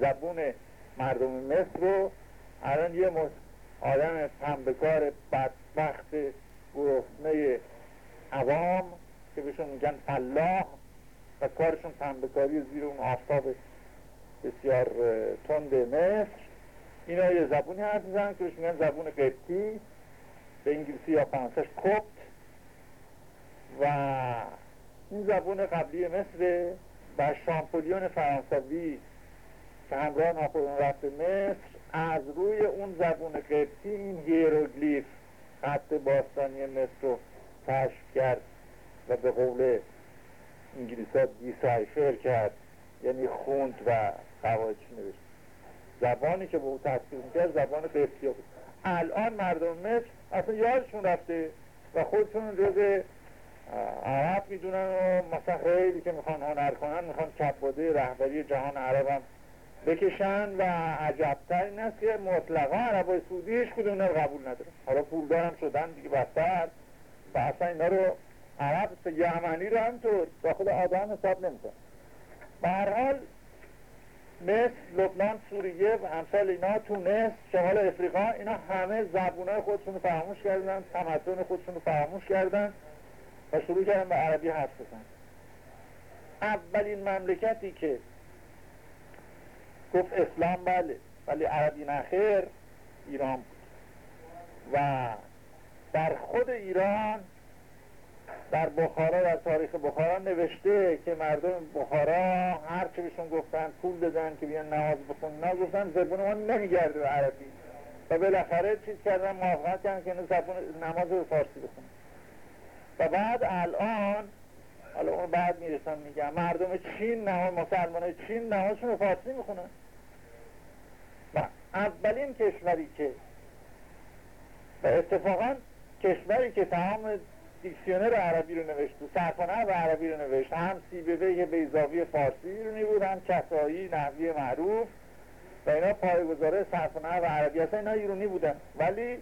زبون مردم مصر رو الان یه آدم پنبکار بدبخت گرسنه عوام که بهشون میگن فلاح و کارشون پنبکاری زیر اون آفتاب بسیار تند مصر. اینا یه زبونی می‌زنن که بهش میگن زبون قبطی به انگلیسی یا فرانسش کپت و این زبون قبلی مصر و شامپولیون فرانسوی که همراه ناپلئون رفت مصر از روی اون زبون قبطی این هیروگلیف خط باستانی مصر رو کرد و به قول انگلیس ها decipher کرد یعنی خوند و قواعدش نوشت. زبانی که به او می‌کرد زبان قبطی بود. الان مردم مصر اصلا یادشون رفته و خودشون جز عرب می‌دونن و مثلا خیلی که می‌خوان هنر کنن می‌خوان کباده رهبری جهان عرب هم بکشن و عجبتر این است که مطلقا عربای سعودی هیچ کدوم قبول نداره حالا پولدارم شدن دیگه بدتر. و اصلا اینا رو عرب یمنی رو همطور داخل آدم حساب نمیکن به هر حال مصر لبنان سوریه و امثال اینا تونس شمال افریقا اینا همه زبونای خودشون رو فراموش کردن تمدن خودشون رو فراموش کردن. و شروع کردن به عربی حرف بزن اولین مملکتی که گفت اسلام بله ولی عربی نخیر ایران بود. و در خود ایران در بخارا در تاریخ بخارا نوشته که مردم بخارا هر چه بهشون گفتن پول دادن که بیان نماز بخونن. گفتن زبون ما نمیگرده به عربی. و بالاخره چیز کردن موافقت کردن که زبون نماز به فارسی بخونن. و بعد الان حالا اون بعد می‌رسن میگم مردم چین نماز مسلمان چین نمازشون به فارسی می‌خونن و اولین کشوری که و اتفاقا کشوری که تمام دیکسیونر عربی رو نوشت سرخانه و عربی رو نوشت هم سیبوه بیزاوی فارسی رو بود هم کسایی نحوی معروف و اینا پایگذاره سرخانه و عربی اصلا اینا ایرونی بودن. ولی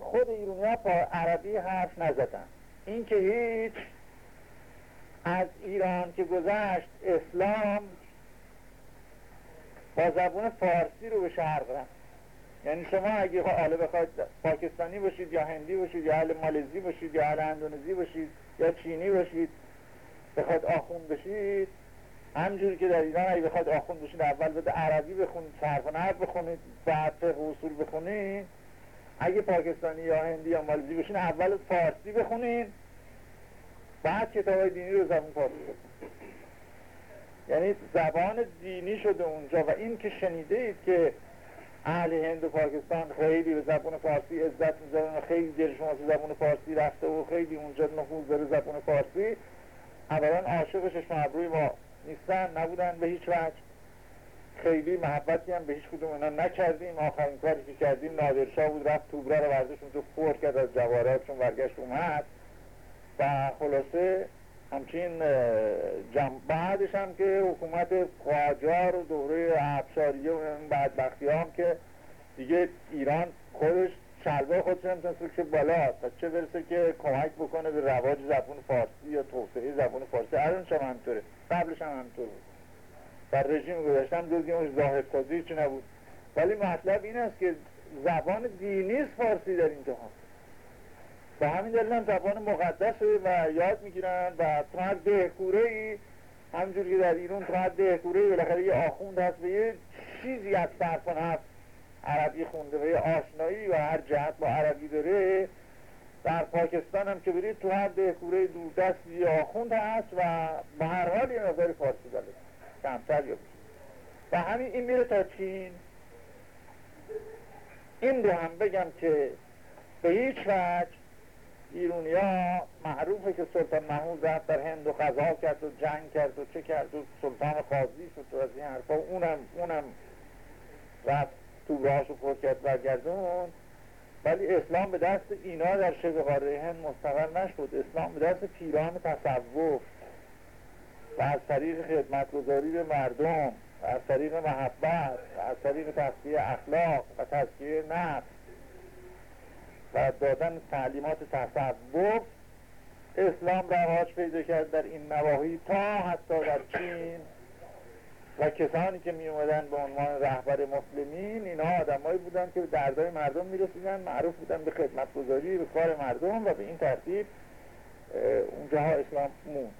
خود ایرونی ها عربی حرف نزدن. این که هیچ از ایران که گذشت اسلام با زبون فارسی رو به شرق رفت. یعنی شما اگه حالا بخواید پاکستانی باشید یا هندی باشید یا اهل مالزی باشید یا اهل اندونزی باشید یا چینی باشید بخواید آخوند بشید همجوری که در ایران اگه بخواید آخوند بشید اول بده عربی بخونید صرف بخونید بعد فقه اصول بخونید. اگه پاکستانی یا هندی یا مالزی باشید اول فارسی بخونید بعد کتاب دینی رو زبان فارسی بخونید یعنی زبان دینی شده اونجا و این که شنیده اید که اهل هند و پاکستان خیلی به زبان فارسی عزت می‌ذارن و خیلی دلشون از زبان فارسی رفته و خیلی اونجا نفوذ داره زبان فارسی اولا عاشق چشم ابروی ما نیستن نبودن به هیچ وجه. خیلی محبتی هم به هیچ کدوم اینا نکردیم. آخرین کاری که کردیم نادرشاه بود رفت توبره رو برداشت اونجا فور کرد از جواهراتشون برگشت اومد. و خلاصه همچین جم... بعدش هم که حکومت قاجار و دوره افشاریه و این بدبختی هم که دیگه ایران خودش شلوه خودش نمی‌تونست که بالا. و چه برسه که کمک بکنه به رواج زبون فارسی یا توسعه زبون فارسی. الان هم همطوره قبلش هم همطور بود. در رژیم گذاشتم جز اون ظاهر سازی چی نبود. ولی مطلب این است که زبان دینی فارسی در این جهان. به همین دلیل هم زبان مقدسه و یاد می‌گیرن و تو هر دهکوره ای همجوری که در ایران تو هر دهکوره ای بالاخره یه آخوند هست و یه چیزی از صرفان هست عربی خونده و یه آشنایی و هر جهت با عربی داره. در پاکستان هم که برید تو هر دهکوره دست یه آخوند هست و به هر حال یه نظر فارسی داره. کمتر یا و همین این میره تا چین. این رو هم بگم که به هیچ وجه ایرونیا معروفه که سلطان محمود رفت در هند و غذا کرد و جنگ کرد و چه کرد و سلطان قاضی شد و از این حرفا. اونم اونم رفت تو راهشو پر کرد برگردون. ولی اسلام به دست اینا در شبه قاره هند مستقر نشد. اسلام به دست پیران تصوف. و از طریق خدمتگذاری به مردم و از طریق محبت و از طریق تصفیه اخلاق و تزکیه نفس و دادن تعلیمات تصوف اسلام رواج پیدا کرد در این نواحی تا حتی در چین. و کسانی که می اومدن به عنوان رهبر مسلمین اینها آدمایی بودن که به دردای مردم می رسیدن معروف بودن به خدمت گذاری به کار مردم و به این ترتیب اونجاها اسلام موند.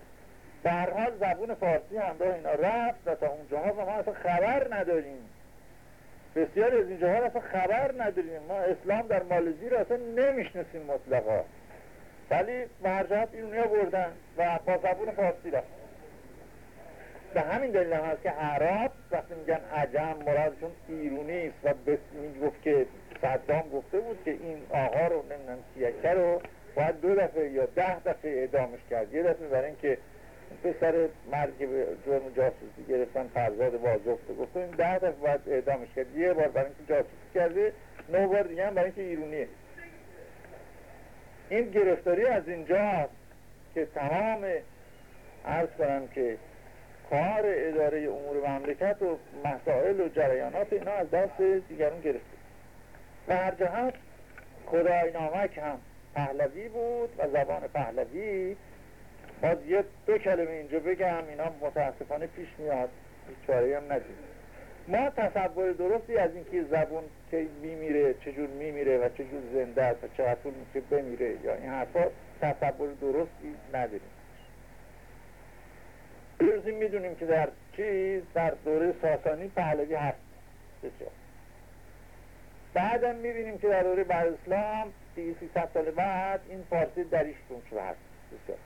در حال زبون فارسی همراه اینا. رفت و تا اونجاها و ما اصلا خبر نداریم. بسیاری از این جهان اصلا خبر نداریم. ما اسلام در مالزی رو اصلا نمیشنسیم مطلقا. ولی مرجعت ایرونی بردن و با زبون فارسی رفت. به همین دلیل هم هست که عرب وقتی میگن عجم مرادشون ایرونی است و می‌گفت که صدام گفته بود که این آقا رو نمی‌دونم سیکه رو باید دو دفعه یا ده دفعه اعدامش کرد. یه دفعه برای اینکه پسر مرد که به جرم جاسوسی گرفتن فرزاد بازفته گفت این ده دفعه باید اعدامش کرد یه بار برای اینکه جاسوسی کرده نو بار دیگه هم برای اینکه ایرونیه. این گرفتاری از اینجاست که تمام عرض کنم که کار اداره امور مملکت و مسائل و جریانات اینا از دست دیگرون گرفته. و هر جهت خدای نامک هم پهلوی بود و زبان پهلوی باز یه دو کلمه اینجا بگم اینا متاسفانه پیش میاد چاره هم ندید. ما تصور درستی از اینکه زبون که میمیره چجور میمیره و چجور زنده است و چقدر طول میشه بمیره یا این حرفا تصور درستی نداریم. برزیم می‌دونیم که در چیز در دوره ساسانی پهلوی هست. بسیار. بعدم می‌بینیم که در دوره بعد اسلام سی سال بعد این فارسی دریش شده هست. بسیار.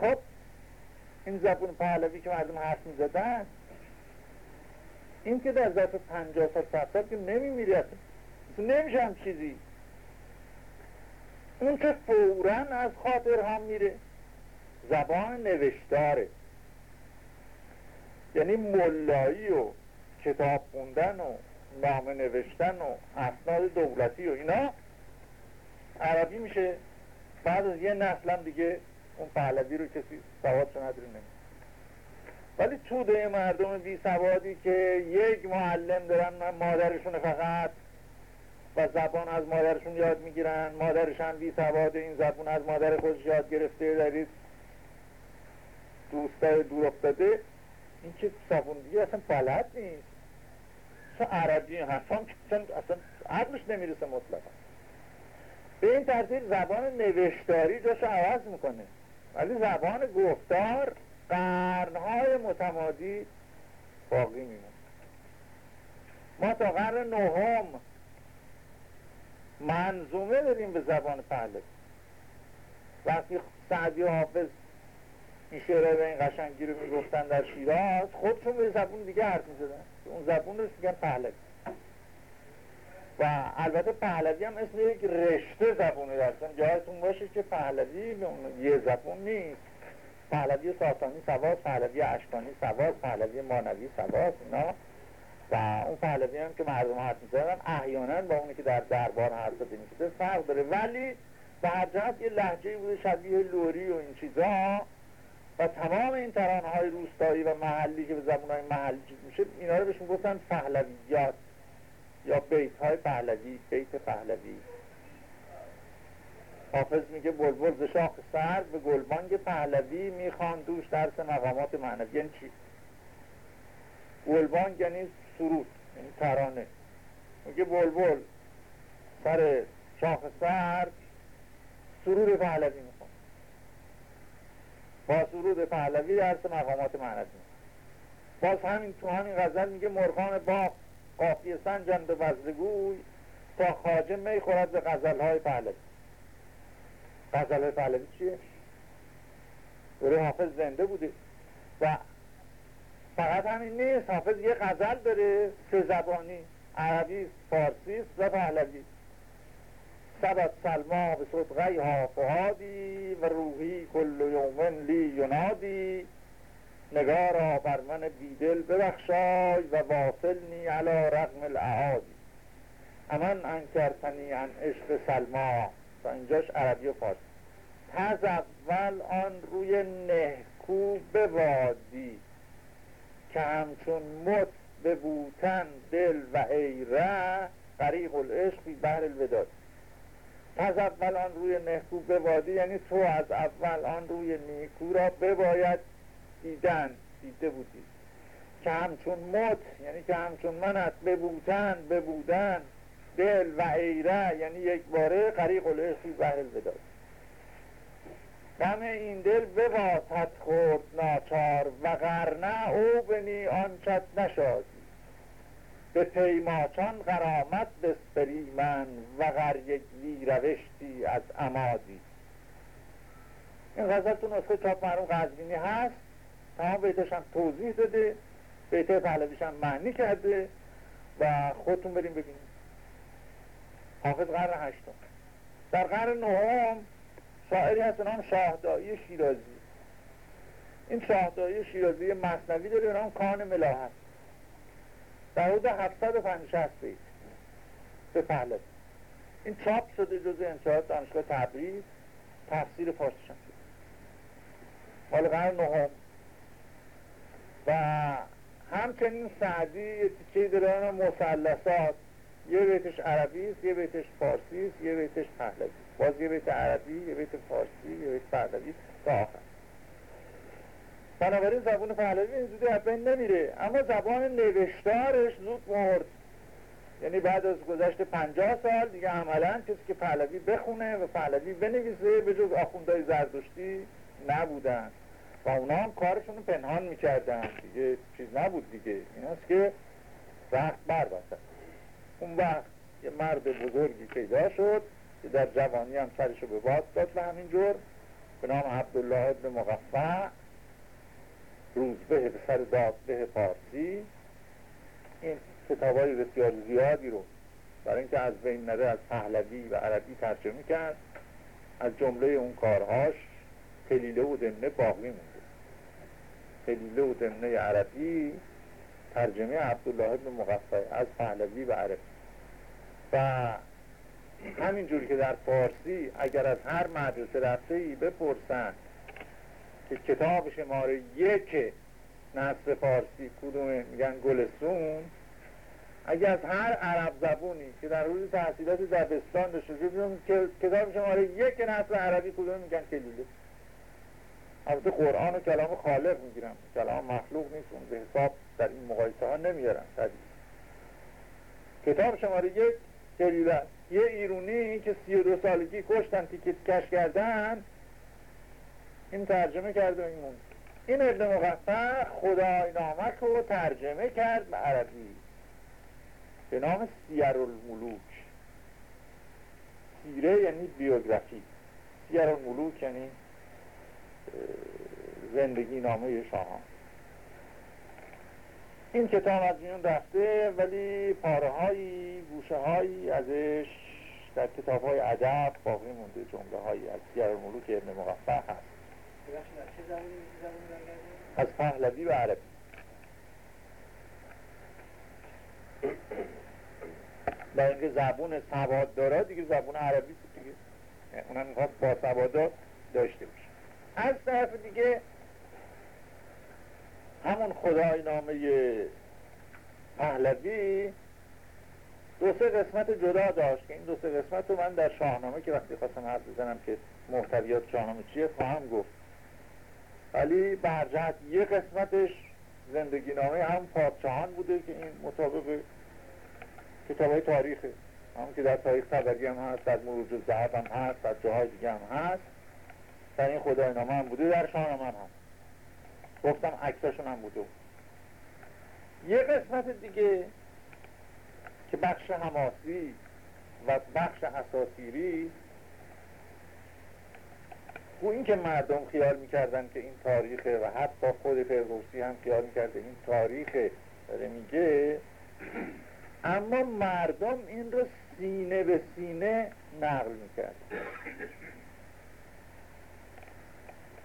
خب این زبون پهلوی که مردم حرف می‌زدن این که در ظرف پنجاه سال سال که نمیمیره اصلا نمیشه هم چیزی. اون که فورا از خاطر هم میره. زبان نوشتاره. یعنی ملایی و کتاب خوندن و نامه نوشتن و اسناد دولتی و اینا عربی میشه. بعد از یه نسل دیگه اون پهلوی رو کسی سوادشو نداره نمیشه ولی توده مردم بی سوادی که یک معلم دارن مادرشون فقط و زبان از مادرشون یاد می‌گیرن مادرش هم بی سواد این زبان از مادر خودش یاد گرفته دارید دوستای دور افتاده. این که زبان دیگه اصلا بلد نیست. اصلا عربی حرفان اصلا, اصلا عقلش نمی‌رسه مطلقا. به این ترتیب زبان نوشتاری جاشو عوض می‌کنه. ولی زبان گفتار قرنهای متمادی باقی میمون ما تا قرن نهم منظومه داریم به زبان پهلوی وقتی سعدی حافظ این شعره به این قشنگی رو می‌گفتن در شیراز خودشون به زبون دیگه حرف می‌زدن. اون زبون رو میگن پهلوی و البته پهلوی هم اسم یک رشته زبونی دارستن جایتون باشه که پهلوی یه زبون نیست. پهلوی ساسانی سواز پهلوی اشکانی سواز پهلوی مانوی سواز اینا. و اون پهلوی هم که مردم حرف می‌زنن احیانا با اونی که در دربار حرف زده فرق داره. ولی به هر جهت یه لحجه بوده شبیه لوری و این چیزا. و تمام این ترانه های روستایی و محلی که به زبون محلی چیز میشه اینا رو بهشون گفتن پهلویات. یا بیت های پهلوی بیت پهلوی. حافظ میگه بلبل ز شاخ سر به گلبانگ پهلوی می‌خوان دوش درس مقامات معنوی. یعنی چی؟ گلبانگ یعنی سرود یعنی ترانه. میگه بلبل سر شاخ سر سرود پهلوی می‌خوان با سرود پهلوی درس مقامات معنوی. باز همین تو همین غزل میگه مرغان باغ قافیه سنجند به وزدگوی تا خاجه می خورد به غزلهای پهلوی. غزل پهلوی چیه؟ دوره حافظ زنده بوده. و فقط همین نیست حافظ یه غزل داره سه زبانی عربی فارسی و پهلوی. سبت سلما به صوت غیها فهادی و روحی کل یومن لی ینادی. نگارا بر من بیدل ببخشای و واصلنی علا رقم الاعادی امان انکرتنی ان عشق سلما تا اینجاش عربی و فارسی. تز اول آن روی نهکو بوادی. که همچون مت به بوتن دل و ایره غریق العشق بی بحر الوداد. تز اول آن روی نهکو بوادی یعنی تو از اول آن روی نیکو را بباید دیدن دیده بودی. که همچون مت یعنی که همچون منت ببوتن ببودن. دل و ایره یعنی یک باره غریق العشقی بحر الوداد غم این دل بباسد خورد ناچار و غرنه او بنی آنچت نشادی. به پیماچان غرامت بسپری من و غر یک روشتی از امادی این غزل تو نسخه چاپ مرموم قزوینی هست؟ تمام بیتش هم توضیح داده بیته پهلویش هم معنی کرده و خودتون بریم ببینید حافظ قرن هشتم. در قرن نهم شاعری هست نام شاهدایی شیرازی. این شاهدایی شیرازی مصنوی داره نام کان ملاح هست در حدود 750 بیت به پهلوی این چاپ شده جز انشاءات دانشگاه تبریز تفسیر فارسی شد مال قرن نهم. و همچنین سعدی یه تیکه داره مثلثات. یه بیتش عربی است یه بیتش فارسی است یه بیتش پهلوی. باز یه بیت عربی یه بیت فارسی یه بیت پهلوی تا آخر. بنابراین زبان پهلوی این زودی از بین نمیره. اما زبان نوشتارش زود مرد. یعنی بعد از گذشت پنجاه سال دیگه عملا کسی که پهلوی بخونه و پهلوی بنویسه به جز آخوندهای زردشتی نبودن. و اونا هم کارشون رو پنهان می‌کردن. دیگه چیز نبود دیگه. این است که وقت بر اون وقت یه مرد بزرگی پیدا شد که در جوانی هم سرشو به باد داد و همینجور به نام عبدالله ابن مقفع به سر دادبه پارسی این کتاب های بسیار زیادی رو برای اینکه از بین نده از پهلوی و عربی ترجمه کرد. از جمله اون کارهاش تلیله و دمنه باقی مونده تلیله و دمنه عربی ترجمه عبدالله ابن مقفع از پهلوی و عربی. و همینجور که در فارسی اگر از هر مدرسه رفته ای بپرسن که کتاب شماره یک نصر فارسی کدومه میگن گلسون اگر از هر عرب زبونی که در روز تحصیلات دبستان داشته که کتاب شماره یک نصر عربی کدومه میگن کلیله البته قرآن و کلام خالق می‌گیرم. کلام مخلوق نیست اون به حساب در این مقایسه ها نمیارن کتاب شماره یک کلیله. یه ایرونی که سی و دو سالگی کشتن تیکت کش کردن. این ترجمه کرده این مون این ابن مقفع خدای نامک رو ترجمه کرد به عربی. به نام سیر الملوک سیره یعنی بیوگرافی. سیر الملوک یعنی زندگی نامه شاهان. این کتاب از میون رفته ولی پاره هایی گوشه هایی ازش در کتاب های ادب باقی مونده جمله هایی از سیر الملوک ابن مقفع هست. از پهلوی و عربی. با اینکه زبون سواد داره دیگه زبون عربی دیگه. اونم می‌خواست با سواد داشته باشه. از طرف دیگه همون خدای نامه پهلوی دو سه قسمت جدا داشت که این دو سه قسمت رو من در شاهنامه که وقتی خواستم حرف بزنم که محتویات شاهنامه چیه خواهم گفت. ولی برجهت یه قسمتش زندگی نامه هم پادشاهان بوده که این مطابق کتاب های تاریخه. هم که در تاریخ تبری هم هست در مروج زهب هم هست در جاهای دیگه هم هست. در این خدای نامه هم بوده در شاهنامه هم هست گفتم عکساشون هم بوده. یه قسمت دیگه که بخش حماسی و بخش اساسیری او این که مردم خیال می‌کردن که این تاریخه و حتی خود فردوسی هم خیال می‌کرده این تاریخه داره میگه. اما مردم این رو سینه به سینه نقل می‌کرد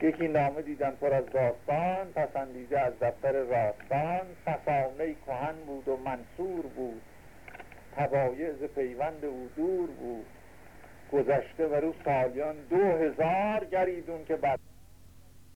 یکی نامه دیدن پر از داستان پسندیده از دفتر راستان فسانه کهن بود و منصور بود. تبایز پیوند او دور بود. گذشته و رو سالیان دو هزار گریدون که بعد